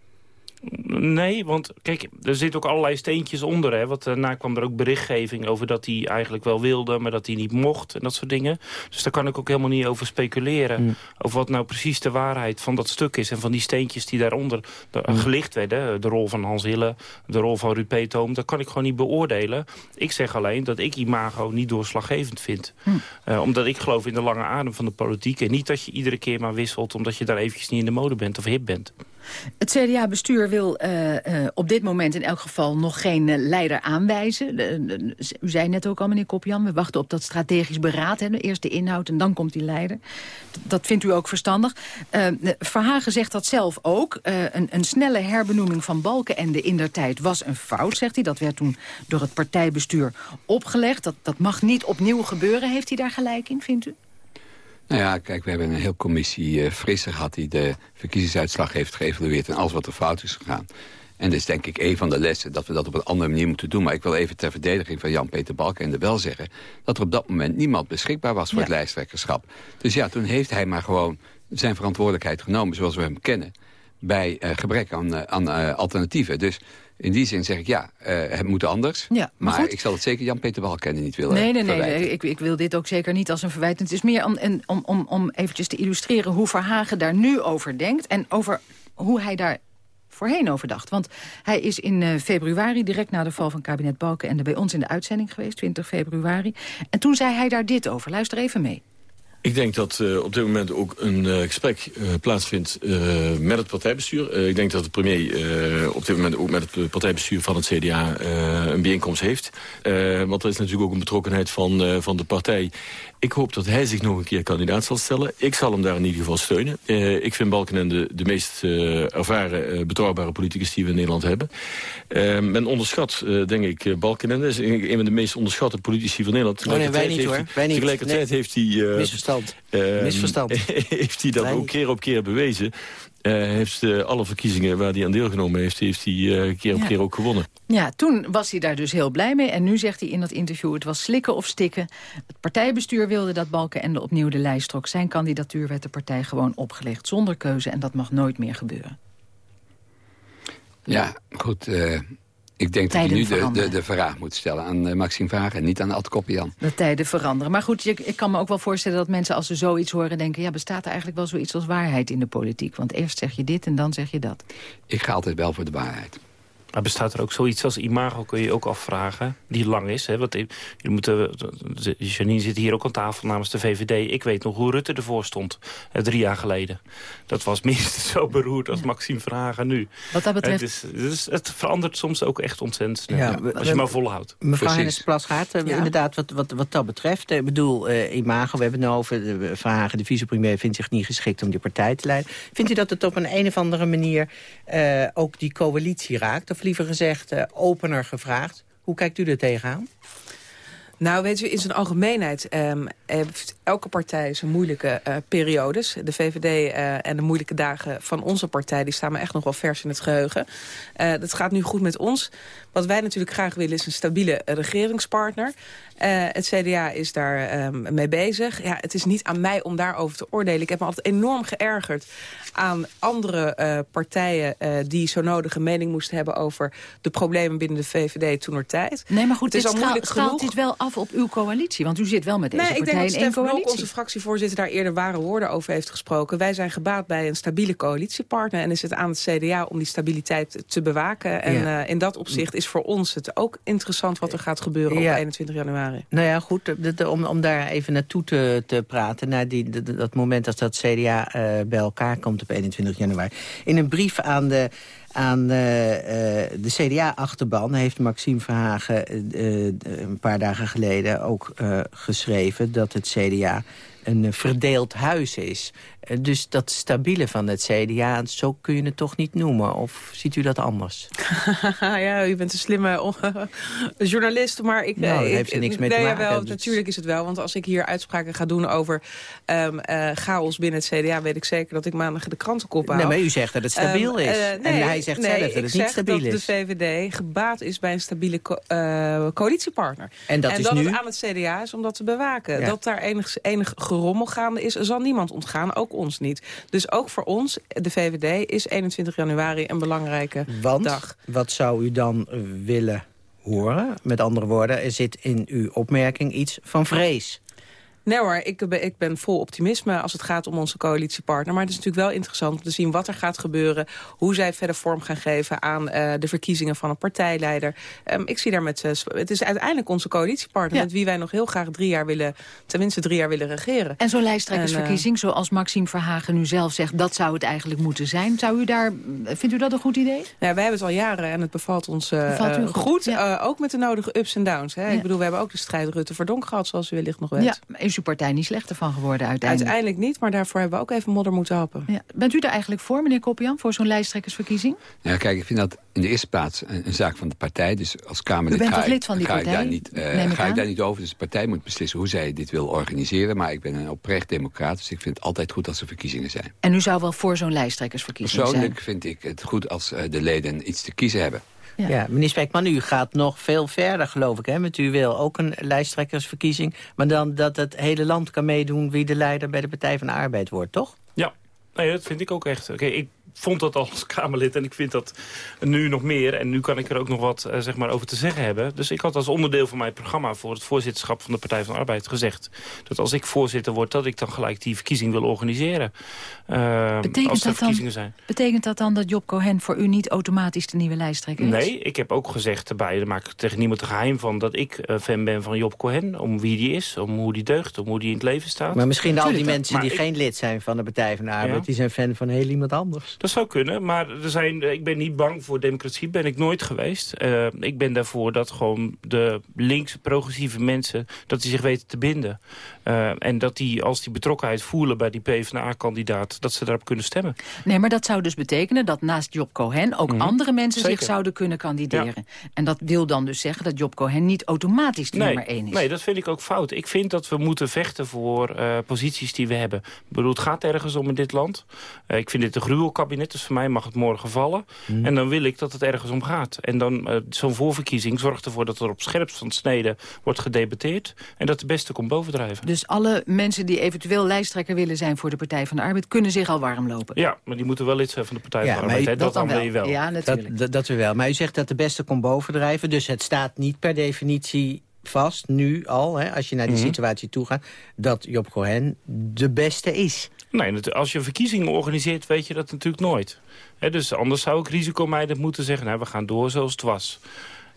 Nee, want kijk, er zitten ook allerlei steentjes onder. Hè, want daarna kwam er ook berichtgeving over dat hij eigenlijk wel wilde... maar dat hij niet mocht en dat soort dingen. Dus daar kan ik ook helemaal niet over speculeren. Mm. Over wat nou precies de waarheid van dat stuk is... en van die steentjes die daaronder mm. gelicht werden. De rol van Hans Hille, de rol van Ruud Peetoom. Dat kan ik gewoon niet beoordelen. Ik zeg alleen dat ik imago niet doorslaggevend vind. Mm. Uh, omdat ik geloof in de lange adem van de politiek... en niet dat je iedere keer maar wisselt... omdat je daar eventjes niet in de mode bent of hip bent. Het CDA-bestuur wil uh, uh, op dit moment in elk geval nog geen uh, leider aanwijzen. u zei net ook al, meneer Kopjan, we wachten op dat strategisch beraad. Hè, eerst de inhoud en dan komt die leider. Dat vindt u ook verstandig. Verhagen zegt dat zelf ook. Een, een, snelle herbenoeming van Balkenende in der tijd was een fout, zegt hij. Dat werd toen door het partijbestuur opgelegd. Dat, dat mag niet opnieuw gebeuren. Heeft hij daar gelijk in, vindt u? Nou ja, kijk, we hebben een heel commissie uh, gehad... die de verkiezingsuitslag heeft geëvalueerd en alles wat er fout is gegaan. En dat is denk ik een van de lessen dat we dat op een andere manier moeten doen. Maar ik wil even ter verdediging van Jan-Peter Balkenende wel zeggen... dat er op dat moment niemand beschikbaar was voor ja. het lijsttrekkerschap. Dus ja, toen heeft hij maar gewoon zijn verantwoordelijkheid genomen zoals we hem kennen... bij uh, gebrek aan, uh, aan alternatieven. Dus In die zin zeg ik ja, het moet anders. Ja, maar, ik zal het zeker Jan-Peter Balkenende niet willen Nee, nee, nee. Ik, ik, wil dit ook zeker niet als een verwijt. Het is meer om, om, om, om eventjes te illustreren hoe Verhagen daar nu over denkt. En over hoe hij daar voorheen overdacht. Want hij is in uh, februari, direct na de val van kabinet Balkenende... bij ons in de uitzending geweest, 20 februari. En toen zei hij daar dit over. Luister even mee. Ik denk dat uh, op dit moment ook een uh, gesprek uh, plaatsvindt met het partijbestuur. ik denk dat de premier op dit moment ook met het partijbestuur van het CDA een bijeenkomst heeft. want er is natuurlijk ook een betrokkenheid van, van de partij ik hoop dat hij zich nog een keer kandidaat zal stellen. Ik zal hem daar in ieder geval steunen. Ik vind Balkenende de meest ervaren, betrouwbare politicus die we in Nederland hebben. men onderschat, denk ik, Balkenende. is een van de meest onderschatte politici van Nederland. Oh, nee, wij niet hoor. Wij niet. Tegelijkertijd nee. heeft hij... Misverstand. Misverstand. heeft hij dat ook keer op keer bewezen. Uh, heeft uh, alle verkiezingen waar hij aan deelgenomen heeft... heeft hij uh, keer op ja. keer ook gewonnen. Ja, toen was hij daar dus heel blij mee. En nu zegt hij in dat interview, het was slikken of stikken. Het partijbestuur wilde dat Balkenende opnieuw de lijst trok. Zijn kandidatuur werd de partij gewoon opgelegd, zonder keuze. En dat mag nooit meer gebeuren. Ja, goed... Ik denk dat je nu de, de, de, vraag moet stellen aan uh, Maxime Vaag en niet aan Ad Koppian. De tijden veranderen. Maar goed, je, ik kan me ook wel voorstellen dat mensen als ze zoiets horen denken... ja, bestaat er eigenlijk wel zoiets als waarheid in de politiek? Want eerst zeg je dit en dan zeg je dat. Ik ga altijd wel voor de waarheid. Maar bestaat er ook zoiets als imago, kun je ook afvragen, die lang is. Hè? Want jullie moeten, Janine zit hier ook aan tafel namens de VVD. Ik weet nog hoe Rutte ervoor stond, eh, drie jaar geleden. Dat was minstens zo beroerd als ja. Maxime Vragen nu. Wat dat betreft... Het, is, het, verandert soms ook echt ontzettend snel, ja, we, als je maar volhoudt. Mevrouw Hennis Plasgaard, ja. inderdaad, wat, wat, wat dat betreft. Ik bedoel, uh, imago, we hebben het nu over de Vragen. De vicepremier vindt zich niet geschikt om die partij te leiden. Vindt u dat het op een, een of andere manier uh, ook die coalitie raakt? Of liever gezegd uh, opener gevraagd. Hoe kijkt u er tegenaan? Nou, weet u, in zijn algemeenheid um, heeft elke partij zijn moeilijke uh, periodes. De VVD uh, en de moeilijke dagen van onze partij... die staan me echt nog wel vers in het geheugen. Dat gaat nu goed met ons. Wat wij natuurlijk graag willen is een stabiele regeringspartner. het CDA is daar um, mee bezig. Ja, het is niet aan mij om daarover te oordelen. Ik heb me altijd enorm geërgerd aan andere partijen... die zo nodig een mening moesten hebben over de problemen binnen de VVD toen er tijd. Nee, maar goed, het is al moeilijk genoeg. dit wel af op uw coalitie? Want u zit wel met deze nee, partij in één coalitie. Ook onze fractievoorzitter daar eerder ware woorden over heeft gesproken. Wij zijn gebaat bij een stabiele coalitiepartner. En is het aan het CDA om die stabiliteit te bewaken. En ja. in dat opzicht is voor ons het ook interessant wat er gaat gebeuren ja. op 21 januari. Nou ja, goed, de, de, om, om daar even naartoe te, te praten. Naar die, de, dat moment dat dat CDA uh, bij elkaar komt op 21 januari. In een brief aan de aan uh, uh, de CDA-achterban heeft Maxime Verhagen uh, een paar dagen geleden ook geschreven... dat het CDA een verdeeld huis is. Dus dat stabiele van het CDA, zo kun je het toch niet noemen? Of ziet u dat anders? ja, u bent een slimme journalist, maar ik... Nou, daar heeft ze niks mee nee, te maken. Wel, dus. Natuurlijk is het wel, want als ik hier uitspraken ga doen over um, uh, chaos binnen het CDA... weet ik zeker dat ik maandag de krantenkop hou. Nee, maar u zegt dat het stabiel um, is. Uh, nee, en hij zegt nee, zelf dat het niet stabiel dat is. de VVD gebaat is bij een stabiele co uh, coalitiepartner. En dat, en is dat nu? het aan het CDA is om dat te bewaken. Ja. Dat daar enig, enig gerommel gaande is, zal niemand ontgaan, ook ons niet. Dus ook voor ons, de VVD, is 21 januari een belangrijke Want, dag. wat zou u dan willen horen? Met andere woorden, er zit in uw opmerking iets van vrees. Nee hoor, ik ben, ik ben vol optimisme als het gaat om onze coalitiepartner. Maar het is natuurlijk wel interessant om te zien wat er gaat gebeuren. Hoe zij verder vorm gaan geven aan uh, de verkiezingen van een partijleider. Um, ik zie daar met... Uh, het is uiteindelijk onze coalitiepartner... Ja. met wie wij nog heel graag drie jaar willen... tenminste drie jaar willen regeren. En zo'n lijsttrekkersverkiezing, en, uh, zoals Maxime Verhagen nu zelf zegt... dat zou het eigenlijk moeten zijn. Zou u daar, vindt u dat een goed idee? Ja, wij hebben het al jaren en het bevalt ons bevalt goed. goed ja. ook met de nodige ups en downs. Hè? Ja. Ik bedoel, we hebben ook de strijd Rutte-Verdonk gehad... zoals u wellicht nog weet. Ja, uw partij niet slechter van geworden uiteindelijk? Uiteindelijk niet, maar daarvoor hebben we ook even modder moeten happen. Ja. Bent u daar eigenlijk voor, meneer Koppian, voor zo'n lijsttrekkersverkiezing? Ja, kijk, ik vind dat in de eerste plaats een, een zaak van de partij. Dus als Kamerlid u bent ga, toch lid van die ga partij? ik daar niet, uh, ga ik daar niet over. Dus de partij moet beslissen hoe zij dit wil organiseren. Maar ik ben een oprecht democraat, dus ik vind het altijd goed als er verkiezingen zijn. En u zou wel voor zo'n lijsttrekkersverkiezing Persoonlijk zijn? vind ik het goed als uh, de leden iets te kiezen hebben. Ja. ja, meneer Spekman, u gaat nog veel verder, geloof ik. Hè? Met u wil ook een lijsttrekkersverkiezing. Maar dan dat het hele land kan meedoen wie de leider bij de Partij van de Arbeid wordt, toch? Ja, nee, dat vind ik ook echt. Okay, ik vond dat al als Kamerlid en ik vind dat nu nog meer. En nu kan ik er ook nog wat zeg maar, over te zeggen hebben. Dus ik had als onderdeel van mijn programma voor het voorzitterschap van de Partij van de Arbeid gezegd... dat als ik voorzitter word, dat ik dan gelijk die verkiezing wil organiseren. betekent, als er dat dan, verkiezingen zijn. betekent dat dan dat Job Cohen voor u niet automatisch de nieuwe lijsttrekker is? Nee, ik heb ook gezegd erbij, daar maak ik tegen niemand een geheim van... dat ik fan ben van Job Cohen, om wie die is, om hoe die deugt, om hoe die in het leven staat. Maar misschien al die mensen die ik- geen lid zijn van de Partij van de Arbeid... Ja. die zijn fan van heel iemand anders. Dat zou kunnen, maar er zijn, ik ben niet bang voor democratie. Ben ik nooit geweest. Eh, ik ben daarvoor dat gewoon de linkse progressieve mensen... dat die zich weten te binden. Eh, en dat die, als die betrokkenheid voelen bij die PvdA-kandidaat... dat ze daarop kunnen stemmen. Nee, maar dat zou dus betekenen dat naast Job Cohen... ook andere mensen Zeker. zich zouden kunnen kandideren. En dat wil dan dus zeggen dat Job Cohen niet automatisch de Nee, nummer één is. nee, dat vind ik ook fout. Ik vind dat we moeten vechten voor eh, posities die we hebben. Ik bedoel, het gaat ergens om in dit land. Eh, ik vind dit een gruwelkabinet, dus voor mij mag het morgen vallen. Hmm. En dan wil ik dat het ergens om gaat. En dan eh, zo'n voorverkiezing zorgt ervoor dat er op scherpst van snede wordt gedebatteerd. En dat de beste komt bovendrijven. Dus alle mensen die eventueel lijsttrekker willen zijn voor de Partij van de Arbeid... kunnen zich al warm lopen. Ja, maar die moeten wel lid zijn van de Partij Ja, van de Arbeid. hè. dat Dat, dan wil je wel. Ja, natuurlijk. Dat, weer wel. Maar u zegt dat de beste komt bovendrijven. Dus het staat niet per definitie vast, nu al, hè, als je naar die Mhm. situatie toe gaat... dat Job Cohen de beste is. Nee, als je verkiezingen organiseert, weet je dat natuurlijk nooit. Hè, dus anders zou ik risicomijdend moeten zeggen... Nou, we gaan door zoals het was.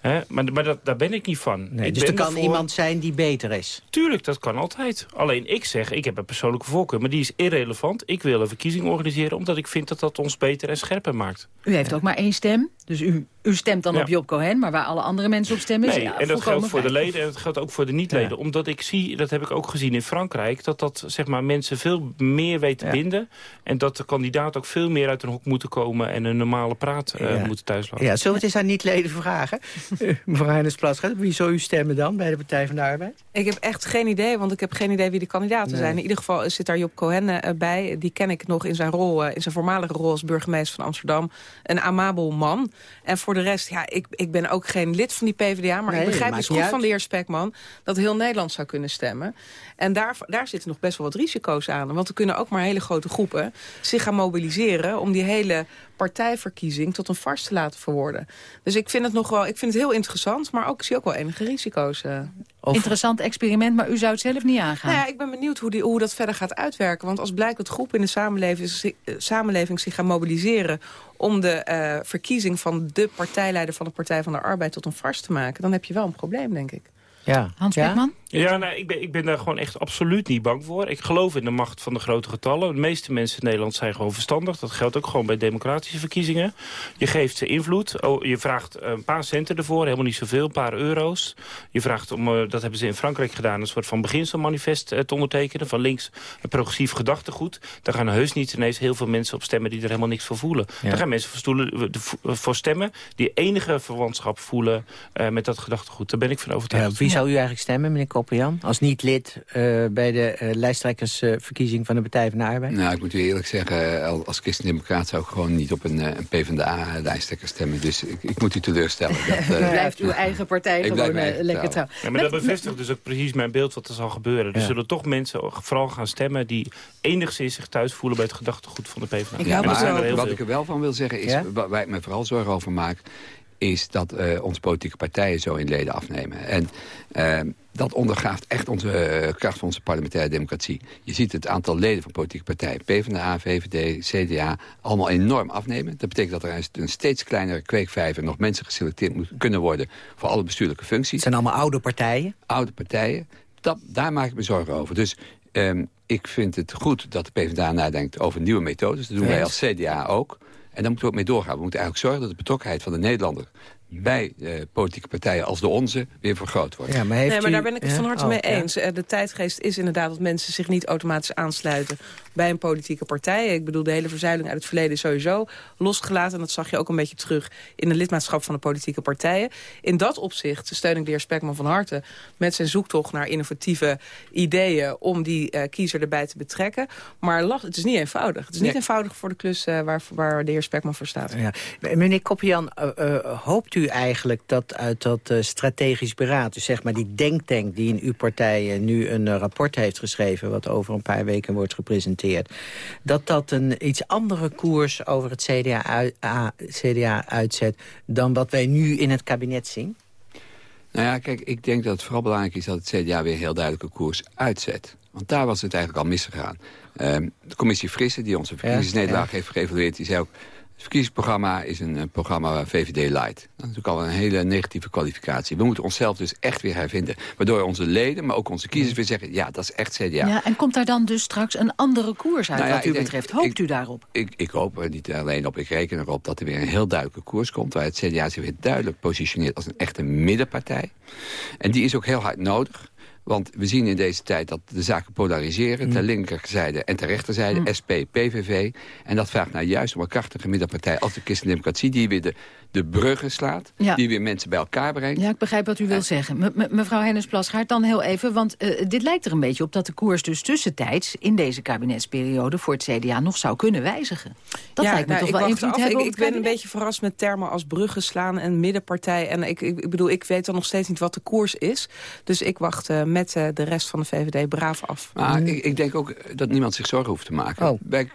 Hè, maar maar dat, daar ben ik niet van. Nee, ik dus er kan ervoor- iemand zijn die beter is. Tuurlijk, dat kan altijd. Alleen ik zeg, ik heb een persoonlijke voorkeur, maar die is irrelevant. Ik wil een verkiezing organiseren omdat ik vind dat dat ons beter en scherper maakt. U heeft ook maar één stem, dus u, u stemt dan Ja. op Job Cohen... maar waar alle andere mensen op stemmen is Nee, ja, en dat geldt voor de leden en dat geldt ook voor de niet-leden. Omdat ik zie, dat heb ik ook gezien in Frankrijk... dat dat zeg maar, mensen veel meer weten Ja. binden. En dat de kandidaat ook veel meer uit een hok moeten komen... en een normale praat eh, Ja. moeten thuislaten. Ja, zullen we het eens aan niet-leden vragen? Mevrouw Hennis Plasgaard, wie zou u stemmen dan bij de Partij van de Arbeid? Ik heb echt geen idee, want ik heb geen idee wie de kandidaten Nee. zijn. In ieder geval zit daar Job Cohen eh, bij. Die ken ik nog in zijn rol, eh, in zijn voormalige rol als burgemeester van Amsterdam. Een amabel man. En voor de rest, ja, ik, ik ben ook geen lid van die PvdA. Maar Nee, ik begrijp dus goed uit. van de heer Spekman dat heel Nederland zou kunnen stemmen. En daar, daar zitten nog best wel wat risico's aan. Want er kunnen ook maar hele grote groepen zich gaan mobiliseren... om die hele partijverkiezing tot een farce te laten verworden. Dus ik vind het nog wel, ik vind het heel interessant, maar ook, ik zie ook wel enige risico's. eh. Of- Interessant experiment, maar u zou het zelf niet aangaan. Nou ja, ik ben benieuwd hoe, die, hoe dat verder gaat uitwerken. Want als blijkt dat groepen in de samenleving, eh, samenleving zich gaan mobiliseren... om de eh, verkiezing van de partijleider van de Partij van de Arbeid tot een farce te maken... dan heb je wel een probleem, denk ik. Ja. Hans ja? Beckman? Ja, nou, ik, ben, ik ben daar gewoon echt absoluut niet bang voor. Ik geloof in de macht van de grote getallen. De meeste mensen in Nederland zijn gewoon verstandig. Dat geldt ook gewoon bij democratische verkiezingen. Je geeft ze invloed. Oh, je vraagt een paar centen ervoor, helemaal niet zoveel, een paar euro's. Je vraagt om, eh, dat hebben ze in Frankrijk gedaan... een soort van beginselmanifest eh, te ondertekenen... van links een progressief gedachtegoed. Daar gaan heus niet ineens heel veel mensen op stemmen... die er helemaal niks voor voelen. Ja. Daar gaan mensen voor, stoelen, voor stemmen... die enige verwantschap voelen eh, met dat gedachtegoed. Daar ben ik van Ja, overtuigd. op wie zou u eigenlijk stemmen, meneer Als niet-lid eh, bij de eh, lijsttrekkersverkiezing van de Partij van de Arbeid? Nou, ik moet u eerlijk zeggen, al- als christendemocraat zou ik gewoon niet op een, eh, een PvdA-lijsttrekker stemmen. Dus ik, ik moet u teleurstellen. Dat, eh, U blijft uw eigen partij gewoon eh, eigen lekker trouw. trouw. Ja, maar dat Met- bevestigt dus ook precies mijn beeld wat er zal gebeuren. Er Ja. zullen toch mensen vooral gaan stemmen... die enigszins zich thuis voelen bij het gedachtegoed van de PvdA. Ik Ja, heel wat ik er wel van wil zeggen is, Ja? waar ik me vooral zorgen over maak... is dat eh, onze politieke partijen zo in leden afnemen. En eh, dat ondergraaft echt onze eh, kracht van onze parlementaire democratie. Je ziet het aantal leden van politieke partijen... PvdA, VVD, CDA, allemaal enorm afnemen. Dat betekent dat er een steeds kleinere kweekvijver... nog mensen geselecteerd moeten kunnen worden... voor alle bestuurlijke functies Het zijn allemaal oude partijen. oude partijen. Dat, daar maak ik me zorgen over. Dus ehm, ik vind het goed dat de PvdA nadenkt over nieuwe methodes. Dat doen wij als CDA ook. En daar moeten we ook mee doorgaan. We moeten eigenlijk zorgen dat de betrokkenheid van de Nederlander... bij eh, politieke partijen als de onze weer vergroot wordt. Ja, maar heeft Nee, maar u- daar ben ik het Ja? van harte Oh, mee ja. eens. Eh, De tijdgeest is inderdaad dat mensen zich niet automatisch aansluiten bij een politieke partij. Ik bedoel, de hele verzuiling uit het verleden is sowieso losgelaten. En dat zag je ook een beetje terug in de lidmaatschap van de politieke partijen. In dat opzicht steun ik de heer Spekman van harte met zijn zoektocht naar innovatieve ideeën om die eh, kiezer erbij te betrekken. Maar lach, het is niet eenvoudig. Het is niet Nee. eenvoudig voor de klus eh, waar, waar de heer Spekman voor staat. Ja. Meneer Koppian, eh, hoopt u u eigenlijk dat uit dat strategisch beraad... dus zeg maar die denktank die in uw partij nu een rapport heeft geschreven... wat over een paar weken wordt gepresenteerd... dat dat een iets andere koers over het CDA, CDA uitzet... dan wat wij nu in het kabinet zien? Nou ja, kijk, ik denk dat het vooral belangrijk is dat het CDA weer heel duidelijke koers uitzet. Want daar was het eigenlijk al misgegaan. Uh, de commissie Frisse, die onze verkiezingsnederlaag heeft geëvalueerd... die zei ook, het verkiezingsprogramma is een, een programma waar VVD leidt. Dat is natuurlijk al een hele negatieve kwalificatie. We moeten onszelf dus echt weer hervinden. Waardoor onze leden, maar ook onze kiezers weer zeggen... ja, dat is echt CDA. Ja, en komt daar dan dus straks een andere koers uit nou wat u betreft? Hoopt u daarop? Ik, ik hoop er niet alleen op, ik reken erop dat er weer een heel duidelijke koers komt... waar het CDA zich weer duidelijk positioneert als een echte middenpartij. En die is ook heel hard nodig. Want we zien in deze tijd dat de zaken polariseren... Mm. ter linkerzijde en ter rechterzijde, mm. SP, PVV. En dat vraagt naar juist om een krachtige middenpartij... als de christendemocratie, die weer de de bruggen slaat. Die weer mensen bij elkaar brengt. Ja, ik begrijp wat u wil zeggen. Me mevrouw Hennis Plasgaard, dan heel even. Want uh, dit lijkt er een beetje op dat de koers dus tussentijds... in deze kabinetsperiode voor het CDA nog zou kunnen wijzigen. Dat lijkt me nou, toch wel invloed af. Ik, ik ben een beetje verrast met termen als bruggen slaan en middenpartij. En ik, ik, bedoel, ik weet dan nog steeds niet wat de koers is. Dus ik wacht uh, met uh, de rest van de VVD braaf af. Maar ik, ik, denk ook dat niemand zich zorgen hoeft te maken. Oh. Bij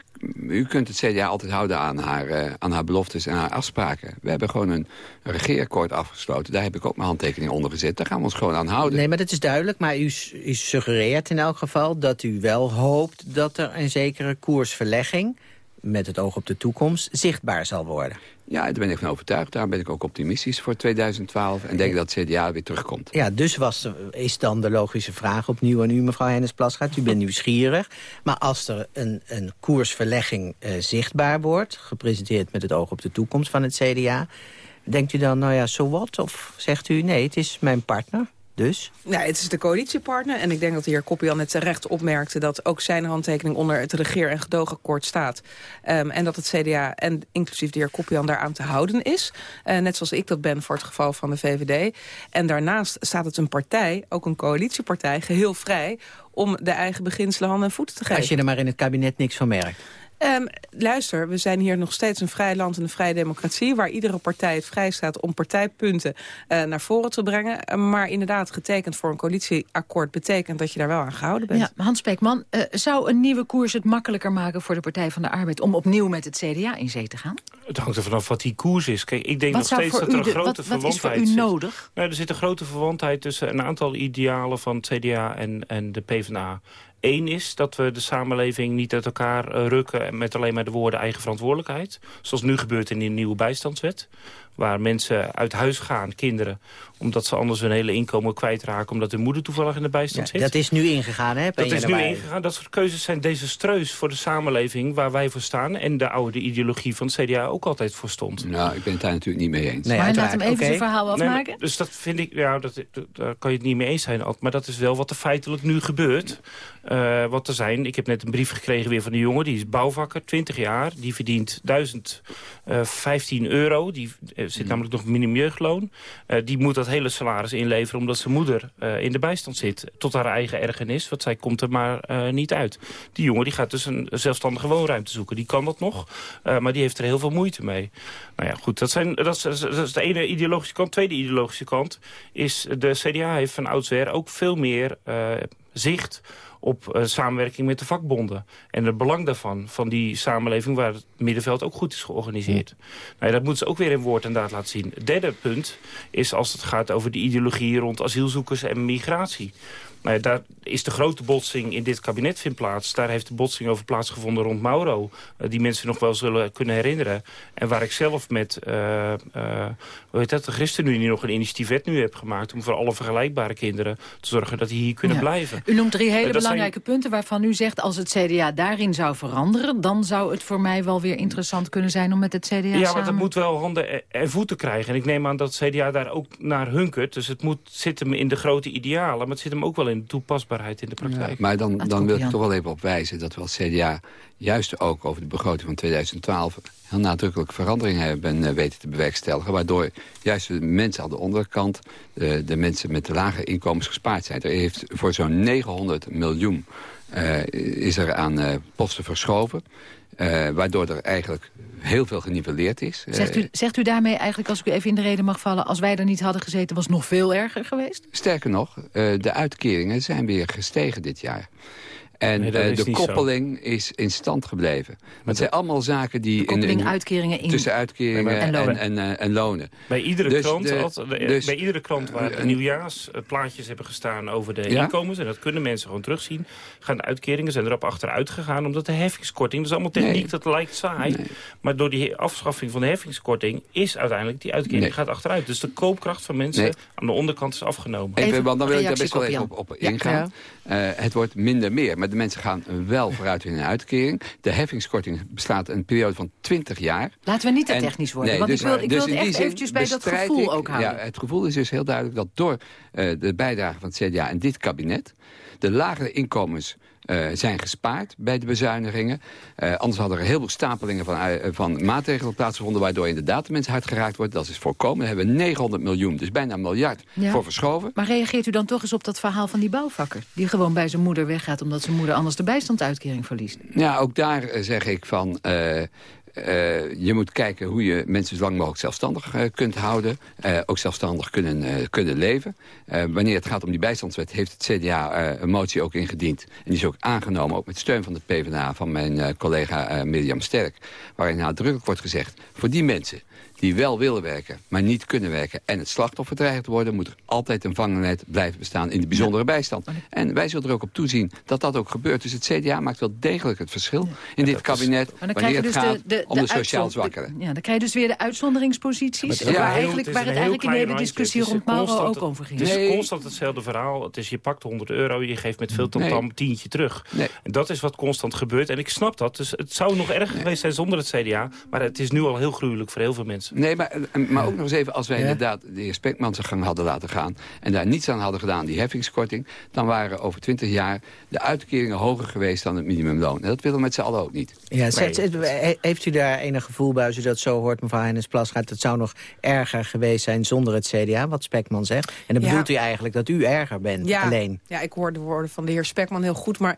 u kunt het CDA altijd houden aan haar, uh, aan haar beloftes en haar afspraken. We hebben gewoon een regeerakkoord afgesloten. Daar heb ik ook mijn handtekening onder gezet. Daar gaan we ons gewoon aan houden. Nee, maar dat is duidelijk. Maar u, u suggereert in elk geval dat u wel hoopt... dat er een zekere koersverlegging met het oog op de toekomst zichtbaar zal worden. Ja, daar ben ik van overtuigd. Daar ben ik ook optimistisch voor 2012. En denk dat het CDA weer terugkomt. Ja, dus was, is dan de logische vraag opnieuw aan u, mevrouw Hennis Plasgaard. U bent nieuwsgierig. Maar als er een, een koersverlegging uh, zichtbaar wordt... gepresenteerd met het oog op de toekomst van het CDA... denkt u dan, nou ja, zo so wat? Of zegt u, nee, het is mijn partner? Dus? Nou, het is de coalitiepartner. En ik denk dat de heer Koppian net terecht opmerkte... dat ook zijn handtekening onder het regeer- en gedoogakkoord staat. Um, en dat het CDA en inclusief de heer Koppian daaraan te houden is. Uh, net zoals ik dat ben voor het geval van de VVD. En daarnaast staat het een partij, ook een coalitiepartij... geheel vrij om de eigen beginselen handen en voeten te geven. Als je er maar in het kabinet niks van merkt. Um, luister, we zijn hier nog steeds een vrij land en een vrije democratie... waar iedere partij het vrij staat om partijpunten uh, naar voren te brengen. Uh, maar inderdaad, getekend voor een coalitieakkoord... betekent dat je daar wel aan gehouden bent. Ja, Hans Beekman, uh, zou een nieuwe koers het makkelijker maken... voor de Partij van de Arbeid om opnieuw met het CDA in zee te gaan? Het hangt er vanaf wat die koers is. Kijk, ik denk nog steeds dat er een grote wat, verwantheid wat is voor u nodig? Nou, er zit een grote verwantheid tussen een aantal idealen van het CDA en, en de PvdA. Eén is dat we de samenleving niet uit elkaar eh, rukken... met alleen maar de woorden eigen verantwoordelijkheid. Zoals nu gebeurt in die nieuwe bijstandswet. Waar mensen uit huis gaan, kinderen, omdat ze anders hun hele inkomen kwijtraken... omdat hun moeder toevallig in de bijstand zit. Dat is nu ingegaan, hè? Dat is nu ingegaan. Dat soort keuzes zijn desastreus voor de samenleving waar wij voor staan... en de oude ideologie van het CDA ook altijd voor stond. Nou, ik ben het daar natuurlijk niet mee eens. Nee, maar laat hem even okay. zijn verhaal afmaken. Nee, dus dat vind ik, ja, dat, daar kan je het niet mee eens zijn. Maar dat is wel wat er feitelijk nu gebeurt. Uh, wat er zijn, ik heb net een brief gekregen weer van een jongen... die is bouwvakker, 20 jaar, die verdient 1015 uh, euro... die uh, zit namelijk nog minimumjeugdloon. die moet dat hele salaris inleveren omdat zijn moeder in de bijstand zit. Tot haar eigen ergernis, want zij komt er maar niet uit. Die jongen die gaat dus een zelfstandige woonruimte zoeken. Die kan dat nog, maar die heeft er heel veel moeite mee. Nou ja, goed, dat, zijn, dat, is, dat is de ene ideologische kant. De tweede ideologische kant is de CDA heeft van oudsher ook veel meer zicht op uh, samenwerking met de vakbonden. En het belang daarvan, van die samenleving waar het middenveld ook goed is georganiseerd. Nou, dat moeten ze ook weer in woord en daad laten zien. Het derde punt is als het gaat over de ideologie rond asielzoekers en migratie. Nou daar is de grote botsing in dit kabinet vindt plaats. Daar heeft de botsing over plaatsgevonden rond Mauro. Uh, die mensen nog wel zullen kunnen herinneren. En waar ik zelf met uh, uh, hoe heet dat, de ChristenUnie nog een initiatiefwet nu heb gemaakt... om voor alle vergelijkbare kinderen te zorgen dat die hier kunnen blijven. U noemt drie hele belangrijke punten waarvan u zegt... als het CDA daarin zou veranderen... dan zou het voor mij wel weer interessant kunnen zijn om met het CDA Ja, maar dat moet wel handen en voeten krijgen. En ik neem aan dat het CDA daar ook naar hunkert. Dus het moet, zit hem in de grote idealen, maar het zit hem ook wel in de toepasbaarheid in de praktijk. maar dan, dan wil ik toch wel even op wijzen dat we als CDA... juist ook over de begroting van 2012 heel nadrukkelijk veranderingen hebben uh, weten te bewerkstelligen. Waardoor juist de mensen aan de onderkant, uh, de mensen met de lage inkomens gespaard zijn. Er heeft voor zo'n 900 miljoen uh, is er aan posten verschoven. waardoor er eigenlijk heel veel geniveleerd is. Zegt u, zegt u daarmee eigenlijk, als ik u even in de reden mag vallen... als wij er niet hadden gezeten, was het nog veel erger geweest? Sterker nog, de uitkeringen zijn weer gestegen dit jaar. En eh, de koppeling is in stand gebleven. Het zijn allemaal zaken die... De koppeling in, uitkeringen in... Tussen uitkeringen en, lonen. En, en, en, lonen. Bij iedere, dus krant, dus, bij iedere krant waar uh, nieuwjaarsplaatjes hebben gestaan over de inkomens... en dat kunnen mensen gewoon terugzien... gaan de uitkeringen zijn erop achteruit gegaan... omdat de heffingskorting, dat is allemaal techniek, dat lijkt saai... maar door die afschaffing van de heffingskorting... is uiteindelijk die uitkering gaat achteruit. Dus de koopkracht van mensen aan de onderkant is afgenomen. Even, want dan wil ik daar best wel even op, op ingaan. Uh, het wordt minder meer de mensen gaan wel vooruit in een uitkering. De heffingskorting bestaat een periode van 20 jaar. Laten we niet te technisch worden, want dus, ik wil, ik dus wil het echt eventjes bij dat gevoel ook houden. Ja, het gevoel is dus heel duidelijk dat door uh, de bijdrage van het CDA en dit kabinet... de lagere inkomens uh, zijn gespaard bij de bezuinigingen. Uh, anders hadden er heel veel stapelingen van, uh, van maatregelen plaatsgevonden... waardoor inderdaad de mensen hard geraakt wordt. Dat is voorkomen. Daar hebben we 900 miljoen, dus bijna een miljard ja. voor verschoven. Maar reageert u dan toch eens op dat verhaal van die bouwvakker... die gewoon bij zijn moeder weggaat omdat zijn moeder anders de bijstandsuitkering verliest? Ja, ook daar zeg ik van... Uh, je moet kijken hoe je mensen zo lang mogelijk zelfstandig uh, kunt houden. Uh, ook zelfstandig kunnen, kunnen leven. wanneer het gaat om die bijstandswet heeft het CDA een motie ook ingediend. En die is ook aangenomen, ook met steun van de PvdA... van mijn collega Mirjam Sterk. Waarin nadrukkelijk wordt gezegd, voor die mensen die wel willen werken, maar niet kunnen werken... en het slachtoffer dreigt te worden... moet er altijd een vangnet blijven bestaan in de bijzondere bijstand. En wij zullen er ook op toezien dat dat ook gebeurt. Dus het CDA maakt wel degelijk het verschil in dit kabinet... wanneer het dus gaat de, de, om de, sociaal zwakkeren. Ja, dan krijg je dus weer de uitzonderingsposities... waar, eigenlijk, waar het eigenlijk in de hele discussie rond Mauro ook over ging. Het is constant hetzelfde verhaal. Het is je pakt 100 euro, je geeft met veel tamtam een tientje terug. En dat is wat constant gebeurt. En ik snap dat. Dus het zou nog erger geweest zijn zonder het CDA. Maar het is nu al heel gruwelijk voor heel veel mensen. Nee, maar, maar ook nog eens even, als wij inderdaad de heer Spekman zijn gang hadden laten gaan... en daar niets aan hadden gedaan, die heffingskorting... dan waren over 20 jaar de uitkeringen hoger geweest dan het minimumloon. En dat willen we met z'n allen ook niet. Ja, heeft u daar enig gevoel bij als u dat zo hoort, mevrouw Hennis Plasgaard... het zou nog erger geweest zijn zonder het CDA, wat Spekman zegt? En dan bedoelt u eigenlijk dat u erger bent, ja, alleen? Ja, ik hoor de woorden van de heer Spekman heel goed, maar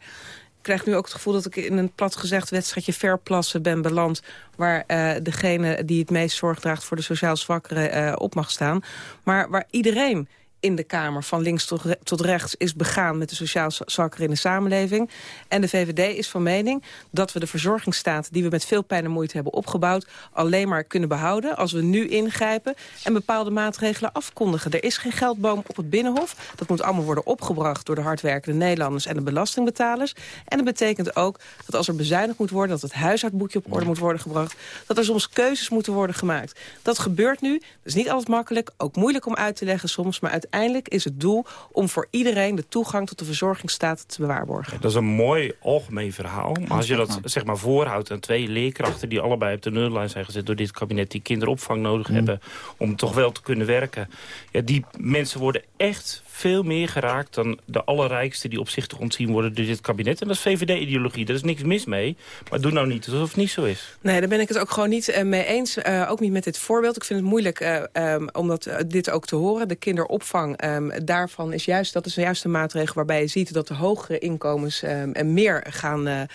krijg nu ook het gevoel dat ik in een plat gezegd wedstrijdje verplassen ben beland... waar uh, degene die het meest zorg draagt voor de sociaal zwakkeren uh, op mag staan. Maar waar iedereen in de Kamer van links tot, rechts is begaan met de sociaal zakker in de samenleving. En de VVD is van mening dat we de verzorgingsstaat die we met veel pijn en moeite hebben opgebouwd alleen maar kunnen behouden als we nu ingrijpen en bepaalde maatregelen afkondigen. Er is geen geldboom op het Binnenhof. Dat moet allemaal worden opgebracht door de hardwerkende Nederlanders en de belastingbetalers. En dat betekent ook dat als er bezuinigd moet worden, dat het huishoudboekje op orde moet worden gebracht, dat er soms keuzes moeten worden gemaakt. Dat gebeurt nu. Dat is niet altijd makkelijk, ook moeilijk om uit te leggen soms, maar uiteindelijk uiteindelijk is het doel om voor iedereen de toegang tot de verzorgingsstaat te bewaarborgen. dat is een mooi algemeen verhaal. Maar als je dat zeg maar voorhoudt aan twee leerkrachten die allebei op de nullijn zijn gezet door dit kabinet, die kinderopvang nodig mm. hebben om toch wel te kunnen werken. Ja, die mensen worden echt veel meer geraakt dan de allerrijkste die opzichtig ontzien worden door dit kabinet. En dat is VVD-ideologie, daar is niks mis mee. Maar doe nou niet alsof het niet zo is. Nee, daar ben ik het ook gewoon niet uh, mee eens. Uh, ook niet met dit voorbeeld. Ik vind het moeilijk uh, um, om dat, dit ook te horen. De kinderopvang, um, daarvan is juist, dat is juist een maatregel waarbij je ziet dat de hogere inkomens um, meer gaan,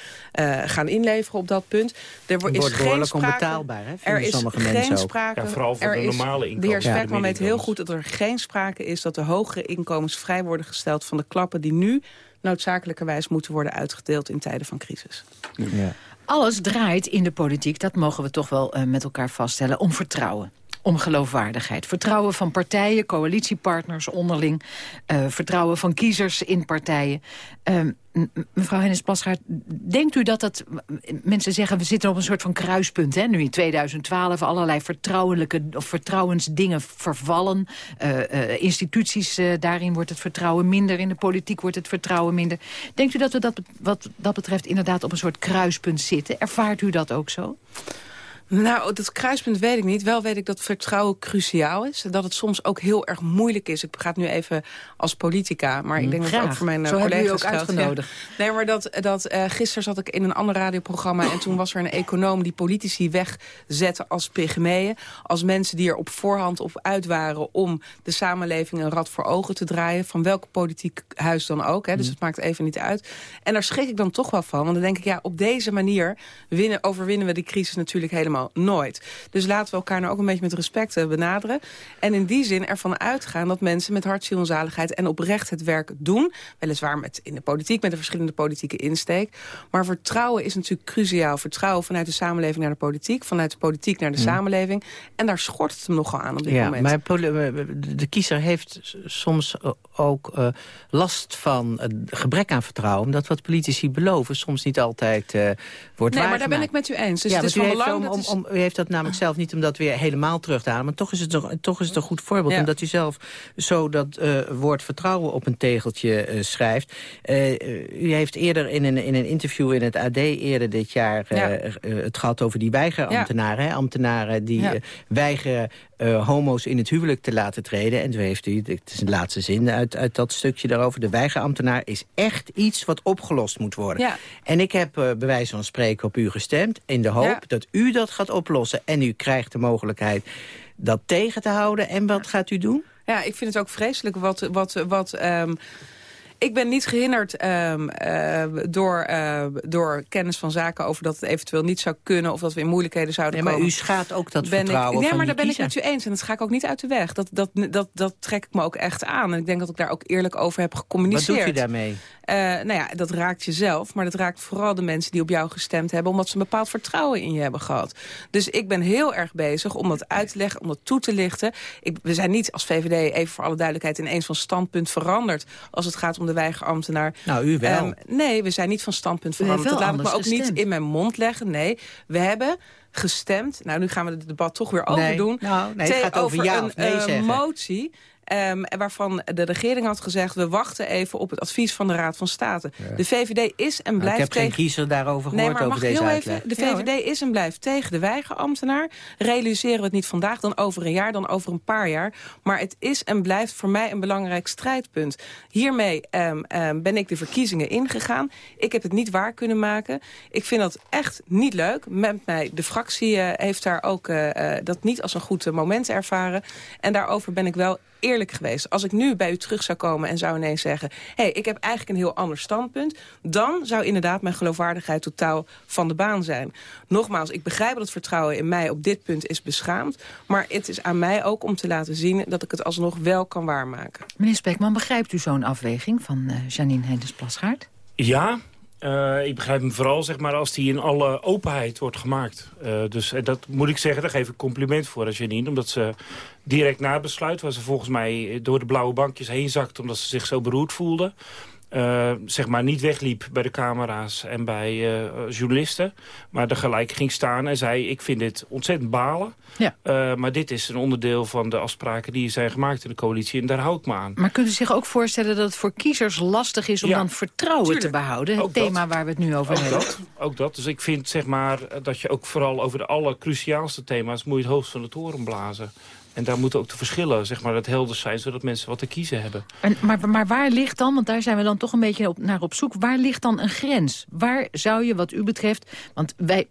gaan inleveren op dat punt. Er wordt is geen sprake, onbetaalbaar, hè, er is geen sprake. Ja, vooral voor de normale inkomens. De heer Spekman weet heel goed dat er geen sprake is dat de hogere inkomens vrij worden gesteld van de klappen... die nu noodzakelijkerwijs moeten worden uitgedeeld in tijden van crisis. Ja. Alles draait in de politiek, dat mogen we toch wel uh, met elkaar vaststellen, om vertrouwen om geloofwaardigheid. Vertrouwen van partijen, coalitiepartners onderling. Uh, vertrouwen van kiezers in partijen. Uh, mevrouw Hennis Plasgaard, denkt u dat dat... Mensen zeggen, we zitten op een soort van kruispunt. Hè? Nu in 2012 allerlei vertrouwelijke of vertrouwensdingen vervallen. Uh, instituties, daarin wordt het vertrouwen minder. In de politiek wordt het vertrouwen minder. Denkt u dat we dat, wat dat betreft inderdaad op een soort kruispunt zitten? Ervaart u dat ook zo? Nou, dat kruispunt weet ik niet. Wel weet ik dat vertrouwen cruciaal is. Dat het soms ook heel erg moeilijk is. Ik ga het nu even als politica, maar ik denk dat het ook voor mijn Zo collega's u ook uitgenodigd. Ja. Nee, maar dat, dat uh, gisteren zat ik in een ander radioprogramma... en toen was er een econoom die politici wegzette als pygmeeën. Als mensen die er op voorhand op uit waren... om de samenleving een rad voor ogen te draaien. Van welk politiek huis dan ook. Hè. Dus het maakt even niet uit. En daar schrik ik dan toch wel van. Want dan denk ik, ja, op deze manier winnen, overwinnen we die crisis natuurlijk helemaal nooit. Dus laten we elkaar nou ook een beetje met respect eh, benaderen. En in die zin ervan uitgaan dat mensen met hart, ziel en zaligheid... en oprecht het werk doen. Weliswaar met, in de politiek, met een verschillende politieke insteek. Maar vertrouwen is natuurlijk cruciaal. Vertrouwen vanuit de samenleving naar de politiek. Vanuit de politiek naar de samenleving. En daar schort het hem nogal aan op dit ja, moment. maar eh, de kiezer heeft soms eh, ook last van het gebrek aan vertrouwen. Omdat wat politici beloven soms niet altijd eh wordt Nee, maar daar ben waargemaakt. ik met u eens. Dus ja, het is van belang... om, om, u heeft dat namelijk zelf niet om dat weer helemaal terug te halen. Maar toch is het, toch, toch is het een goed voorbeeld. Ja. Omdat u zelf zo dat eh, woord vertrouwen op een tegeltje eh, schrijft. Eh, u heeft eerder in een, in een interview in het AD eerder dit jaar... Ja. het gehad over die weigerambtenaren. hè, Ambtenaren die weigeren eh, homo's in het huwelijk te laten treden. En toen heeft u, het is een laatste zin uit, uit dat stukje daarover... de weigerambtenaar is echt iets wat opgelost moet worden. Ja. En ik heb eh, bij wijze van spreken op u gestemd... in de hoop Ja. dat u dat gaat oplossen. En u krijgt de mogelijkheid dat tegen te houden. En wat gaat u doen? Ja, ik vind het ook vreselijk wat... wat, wat ehm, ik ben niet gehinderd ehm, eh, door, eh, door kennis van zaken over dat het eventueel niet zou kunnen... of dat we in moeilijkheden zouden Nee, maar komen. u schaadt ook dat ben vertrouwen ik, van maar daar ben ik met u eens. En dat ga ik ook niet uit de weg. Dat, dat, dat, dat trek ik me ook echt aan. En ik denk dat ik daar ook eerlijk over heb Wat gecommuniceerd. doet u daarmee? Eh, nou ja, dat raakt jezelf, maar dat raakt vooral de mensen die op jou gestemd hebben... omdat ze een bepaald vertrouwen in je hebben gehad. Dus ik ben heel erg bezig om dat uit te leggen, om dat toe te lichten. Ik, we zijn niet als VVD, even voor alle duidelijkheid... ineens van standpunt veranderd als het gaat om de weigerambtenaar. Nou, u wel. Ehm, nee, we zijn niet van standpunt veranderd. Dat laat ik me ook niet in mijn mond leggen. Nee, we hebben gestemd. Nou, nu gaan we het debat toch weer Nee, overdoen. nou, nee, het gaat over ja een of nee eh, motie ehm, waarvan de regering had gezegd... we wachten even op het advies van de Raad van State. De VVD is en Nou, blijft ik heb geen tegen... kiezer daarover Nee, gehoord maar over mag ik deze heel uitleg. even... De Ja. VVD is en blijft tegen de weigerambtenaar. Realiseren we het niet vandaag, dan over een jaar, dan over een paar jaar. Maar het is en blijft voor mij een belangrijk strijdpunt. Hiermee ehm, ehm, ben ik de verkiezingen ingegaan. Ik heb het niet waar kunnen maken. Ik vind dat echt niet leuk. Met mij, de fractie eh, heeft daar ook eh, eh, dat niet als een goed moment ervaren. En daarover ben ik wel eerlijk geweest. Als ik nu bij u terug zou komen en zou ineens zeggen... hé, hey, ik heb eigenlijk een heel ander standpunt... dan zou inderdaad mijn geloofwaardigheid totaal van de baan zijn. Nogmaals, ik begrijp dat het vertrouwen in mij op dit punt is beschaamd... maar het is aan mij ook om te laten zien dat ik het alsnog wel kan waarmaken. Meneer Spekman, begrijpt u zo'n afweging van eh, Janine Henders-Plasgaard? Ja, eh, ik begrijp hem vooral zeg maar, als die in alle openheid wordt gemaakt. Eh, dus eh, dat moet ik zeggen, daar geef ik compliment voor aan Janine. Omdat ze direct na het besluit, waar ze volgens mij door de blauwe bankjes heen zakte... omdat ze zich zo beroerd voelde... eh, zeg maar niet wegliep bij de camera's en bij eh, journalisten. Maar er gelijk ging staan en zei... ik vind dit ontzettend balen. Ja. Eh, maar dit is een onderdeel van de afspraken die zijn gemaakt in de coalitie. En daar hou ik me aan. Maar kunt u zich ook voorstellen dat het voor kiezers lastig is... om Ja, dan vertrouwen tuurlijk. te behouden? Het Ook dat. thema waar we het nu over Ook hebben. dat, ook dat. Dus ik vind zeg maar, dat je ook vooral over de allercruciaalste thema's... moet je het hoogst van de toren blazen. En daar moeten ook de verschillen zeg maar, het helder zijn... zodat mensen wat te kiezen hebben. En, maar, maar waar ligt dan, want daar zijn we dan toch een beetje op, naar op zoek... waar ligt dan een grens? Waar zou je wat u betreft... want wij,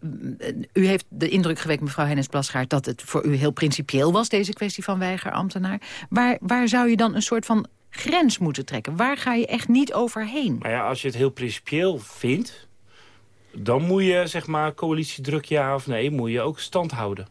u heeft de indruk gewekt, mevrouw Hennis-Plasgaard... dat het voor u heel principieel was, deze kwestie van weigerambtenaar. Waar, waar zou je dan een soort van grens moeten trekken? Waar ga je echt niet overheen? Maar ja, als je het heel principieel vindt... dan moet je, zeg maar, coalitiedruk ja of nee... moet je ook stand houden.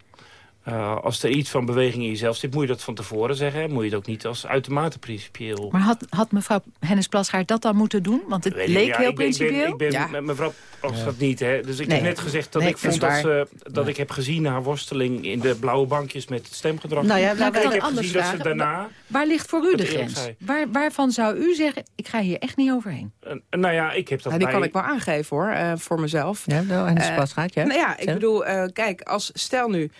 Eh, als er iets van beweging in jezelf zit, moet je dat van tevoren zeggen. Moet je het ook niet als uitermate principieel... Maar had, had mevrouw Hennis-Plasgaard dat dan moeten doen? Want het leek ja, heel ik ben- ik ben- principieel. Ik ben, Ja. met mevrouw Plasgaard niet, hè. Dus ik Nee. heb net gezegd dat Nee, ik vond dat, ze, dat ik heb gezien haar worsteling in de blauwe bankjes met het stemgedrag. Nou ja, Laat ik heb anders gezien dat ze vragen. daarna... Waar ligt voor u de grens? Waar, waarvan zou u zeggen, ik ga hier echt niet overheen? eh, nou ja, ik heb dat Nou, die bij... kan ik wel aangeven hoor, eh, voor mezelf. Ja, nou, en de Eh, gaat, ja. Nou ja, ik bedoel, eh, kijk, als stel nu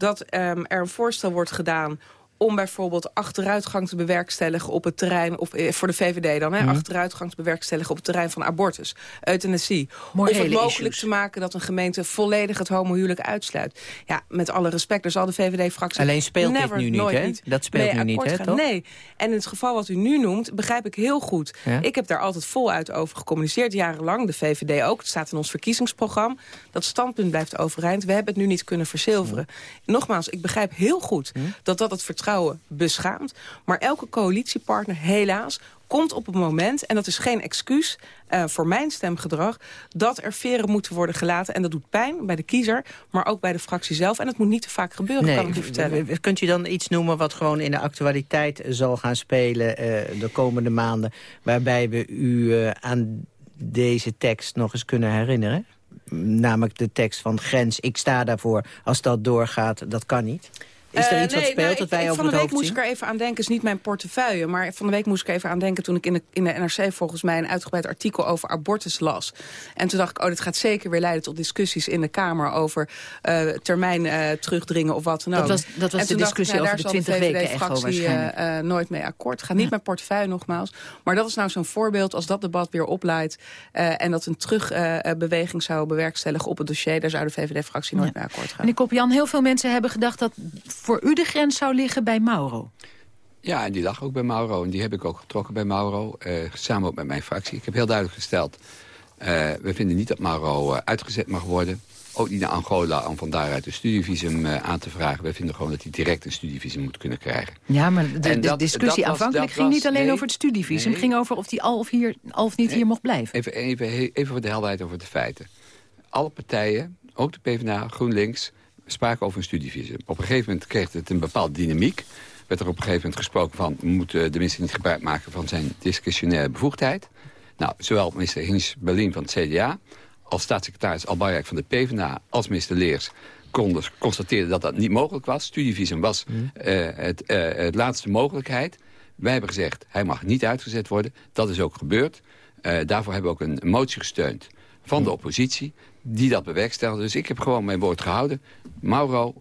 dat ehm, er een voorstel wordt gedaan om bijvoorbeeld achteruitgang te bewerkstelligen op het terrein... of eh, voor de VVD dan, hè, Mhm. achteruitgang te bewerkstelligen op het terrein van abortus, euthanasie. Morele of het mogelijk issues. te maken dat een gemeente volledig het homohuwelijk uitsluit. Ja, met alle respect, daar zal de VVD-fractie Alleen speelt dit nu niet, hè? Dat speelt nu niet, hè, gaan. toch? Nee, en in het geval wat u nu noemt, begrijp ik heel goed. Ja. Ik heb daar altijd voluit over gecommuniceerd, jarenlang. De VVD ook, het staat in ons verkiezingsprogramma. Dat standpunt blijft overeind. We hebben het nu niet kunnen verzilveren. Nogmaals, ik begrijp heel goed dat dat het vertrouwen beschaamt. Maar elke coalitiepartner, helaas, komt op het moment... en dat is geen excuus eh, voor mijn stemgedrag... dat er veren moeten worden gelaten. En dat doet pijn bij de kiezer, maar ook bij de fractie zelf. En het moet niet te vaak gebeuren, kan ik u vertellen. Kunt u dan iets noemen wat gewoon in de actualiteit zal gaan spelen eh, de komende maanden... waarbij we u eh, aan deze tekst nog eens kunnen herinneren? Namelijk de tekst van grens, ik sta daarvoor. Als dat doorgaat, dat kan niet. Is er Eh, iets wat nee, speelt nou, dat wij ik- over Van de week hoofd moest zien? ik er even aan denken, is niet mijn portefeuille... maar van de week moest ik er even aan denken toen ik in de, in de NRC volgens mij... een uitgebreid artikel over abortus las. En toen dacht ik, oh, dit gaat zeker weer leiden tot discussies in de Kamer... over eh, termijn eh, terugdringen of wat dan ook. Dat was- dat was de ik, discussie nou, over de zal 20 weken echo VVD-fractie, waarschijnlijk. eh, eh, nooit mee akkoord. Gaat niet mijn portefeuille nogmaals. Maar dat is nou zo'n voorbeeld als dat debat weer opleidt... en dat een terugbeweging zou bewerkstelligen op het dossier... daar zou de VVD-fractie nooit mee akkoord gaan. Meneer Kopjan, heel veel mensen hebben gedacht dat voor u de grens zou liggen bij Mauro. Ja, en die lag ook bij Mauro. En die heb ik ook getrokken bij Mauro. eh, samen ook met mijn fractie. Ik heb heel duidelijk gesteld... eh, we vinden niet dat Mauro eh, uitgezet mag worden. Ook niet naar Angola om van daaruit een studievisum aan te vragen. We vinden gewoon dat hij direct een studievisum moet kunnen krijgen. Ja, maar de, discussie was- aanvankelijk ging was- niet alleen nee, over het studievisum. nee. ging over of hij al of, hier, al of niet hier mocht blijven. Even, even, even voor de helderheid over de feiten. Alle partijen, ook de PvdA, GroenLinks, spraken over een studievisum. Op een gegeven moment kreeg het een bepaalde dynamiek. Werd er op een gegeven moment gesproken van... moet de minister niet gebruik maken van zijn discretionaire bevoegdheid. Nou, zowel minister Hins Berlin van het CDA... als staatssecretaris Albayrak van de PvdA als minister Leers... konden constateren dat dat niet mogelijk was. Studievisum was eh, het, het laatste mogelijkheid. Wij hebben gezegd, hij mag niet uitgezet worden. Dat is ook gebeurd. Eh, daarvoor hebben we ook een motie gesteund van de oppositie... die dat bewerkstelligde. Dus ik heb gewoon mijn woord gehouden. Mauro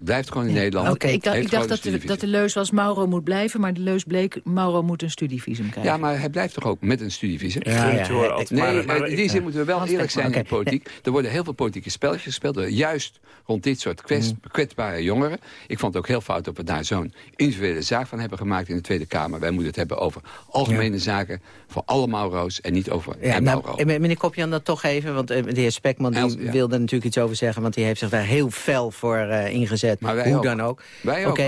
blijft gewoon in Nederland. Oké, ik dacht, ik dacht dat, de, dat de leus was Mauro moet blijven, maar de leus bleek Mauro moet een studievisum krijgen. Ja, maar hij blijft toch ook met een studievisum? Ja, ja, Nee, maar- maar- in die zin moeten we wel Hans eerlijk zijn in de politiek. Er worden heel veel politieke spelletjes gespeeld. Juist rond dit soort kwets- Mm. kwetsbare jongeren. Ik vond het ook heel fout dat we daar zo'n individuele zaak van hebben gemaakt in de Tweede Kamer. Wij moeten het hebben over algemene zaken voor alle Mauro's en niet over Ja, een nou, Mauro. eh, meneer Kopjan, dat toch even, want eh, de heer Spekman die wilde natuurlijk iets over zeggen... want die heeft zich daar heel fel voor eh, ingezet, Maar wij hoe ook. dan ook. Wij ook.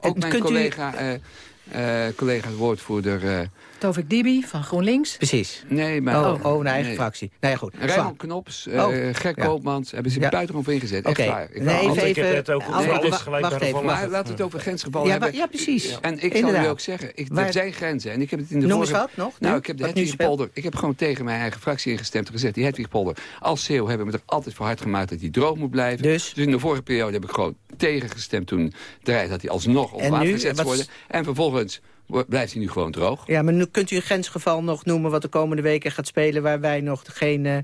Ook mijn kunt u- collega, eh, eh, collega woordvoerder... eh, Tovik Dibi van GroenLinks. Precies. nee, maar... Oh, oh, een eigen nee. fractie. Nou ja, goed. Raymond. Knops, Oh, Gek ja. Koopmans, hebben ze Ja. buitengewoon voor ingezet. Oké. Echt waar. Ik Nee, even, ik heb even, het ook alles gelijk wacht even. Maar laten we het over grensgevallen Ja, hebben. ja, precies. En ik zal Inderdaad. u ook zeggen, ik, er zijn grenzen. En ik heb het in de Noem eens vorige... wat nog, Nou, nu? ik heb de Hedwigpolder... Ik heb gewoon tegen mijn eigen fractie ingestemd en gezegd... die Hedwigpolder als CEO hebben we er altijd voor hard gemaakt... dat die droog moet blijven. Dus? in de vorige periode heb ik gewoon tegengestemd toen... dreigde dat hij alsnog op En water nu? gezet Wat- worden. En vervolgens blijft hij nu gewoon droog. Ja, maar nu kunt u een grensgeval nog noemen... wat de komende weken gaat spelen... waar wij nog geen eh,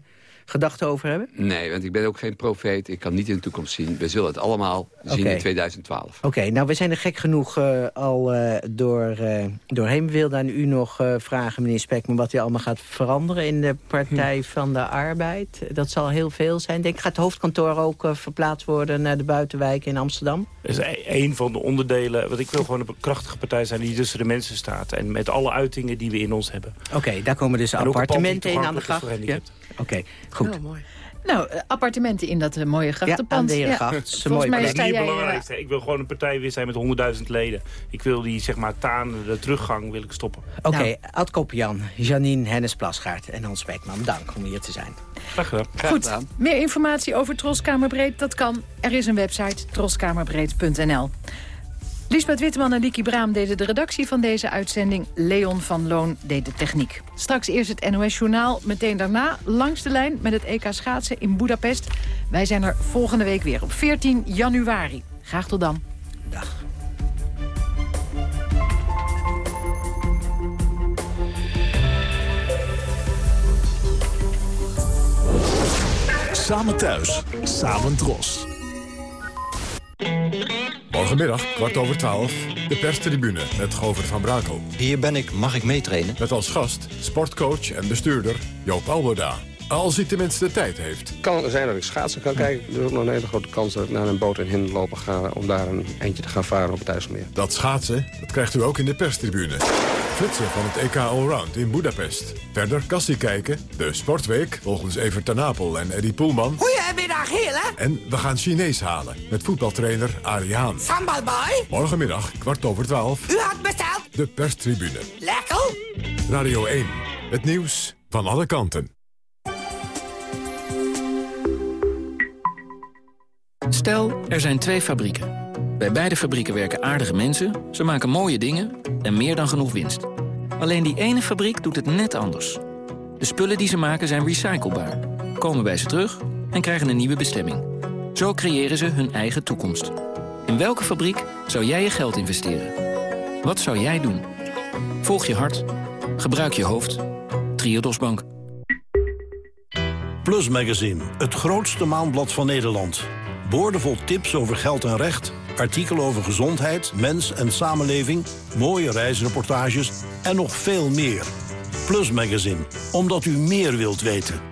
gedachten over hebben? Nee, want ik ben ook geen profeet. Ik kan niet in de toekomst zien. We zullen het allemaal zien in 2012. Oké, nou we zijn er gek genoeg eh, al eh, door, eh, doorheen. We wilden aan u nog eh, vragen, meneer Spekman... wat u allemaal gaat veranderen in de Partij Hm. van de Arbeid. Dat zal heel veel zijn. Denk, gaat het hoofdkantoor ook verplaatst worden... naar de buitenwijken in Amsterdam? Dat is e- een van de onderdelen. Want ik wil gewoon een krachtige partij zijn die tussen de mensen staat. En met alle uitingen die we in ons hebben. Oké, daar komen dus En appartementen in aan de gracht. Ja? Oké, goed. Oh, mooi. Nou, eh, appartementen in dat eh, mooie Ja, grachtenpand. aan de. Dat is een Volgens mooie mij Dat is sta niet het jij... eh, belangrijkste. Ik wil gewoon een partij weer zijn met 100.000 leden. Ik wil die, zeg maar, taan, de teruggang wil ik stoppen. Oké, Nou. Ad Koppian, Janine Hennis-Plasgaard en Hans Spekman. Dank om hier te zijn. Graag gedaan. Graag Goed, gedaan. meer informatie over Troskamerbreed, dat kan. Er is een website, troskamerbreed.nl. Lisbeth Witteman en Lieke Braam deden de redactie van deze uitzending. Leon van Loon deed de techniek. Straks eerst het NOS-journaal, meteen daarna langs de lijn... met het EK schaatsen in Budapest. Wij zijn er volgende week weer op 14 januari. Graag tot dan. Dag. Samen thuis, samen dros. Morgenmiddag, kwart over twaalf, de perstribune met Govert van Brakel. Hier ben ik, mag ik meetrainen? Met als gast sportcoach en bestuurder Joop Alboda. Als hij tenminste de tijd heeft. kan zijn dat ik schaatsen kan kijken. Er is ook nog een hele grote kans dat ik naar een boot in Hinderlopen ga... om daar een eindje te gaan varen op het IJsselmeer. Dat schaatsen, dat krijgt u ook in de perstribune. Flitsen van het EK Allround in Budapest. Verder kassie kijken, de Sportweek volgens Evert ten Apel en Eddie Poelman. Goedemiddag, heren. En we gaan Chinees halen met voetbaltrainer Arie Haan. Sambalboy. Morgenmiddag, kwart over twaalf. U had besteld. De perstribune. Lekker. Radio 1, het nieuws van alle kanten. Stel, er zijn twee fabrieken. Bij beide fabrieken werken aardige mensen, ze maken mooie dingen en meer dan genoeg winst. Alleen die ene fabriek doet het net anders. De spullen die ze maken zijn recyclebaar, komen bij ze terug en krijgen een nieuwe bestemming. Zo creëren ze hun eigen toekomst. In welke fabriek zou jij je geld investeren? Wat zou jij doen? Volg je hart. Gebruik je hoofd. Triodos Bank. Plus Magazine, het grootste maandblad van Nederland. Boordevol tips over geld en recht, artikelen over gezondheid, mens en samenleving... mooie reisreportages en nog veel meer. Plus Magazine, omdat u meer wilt weten.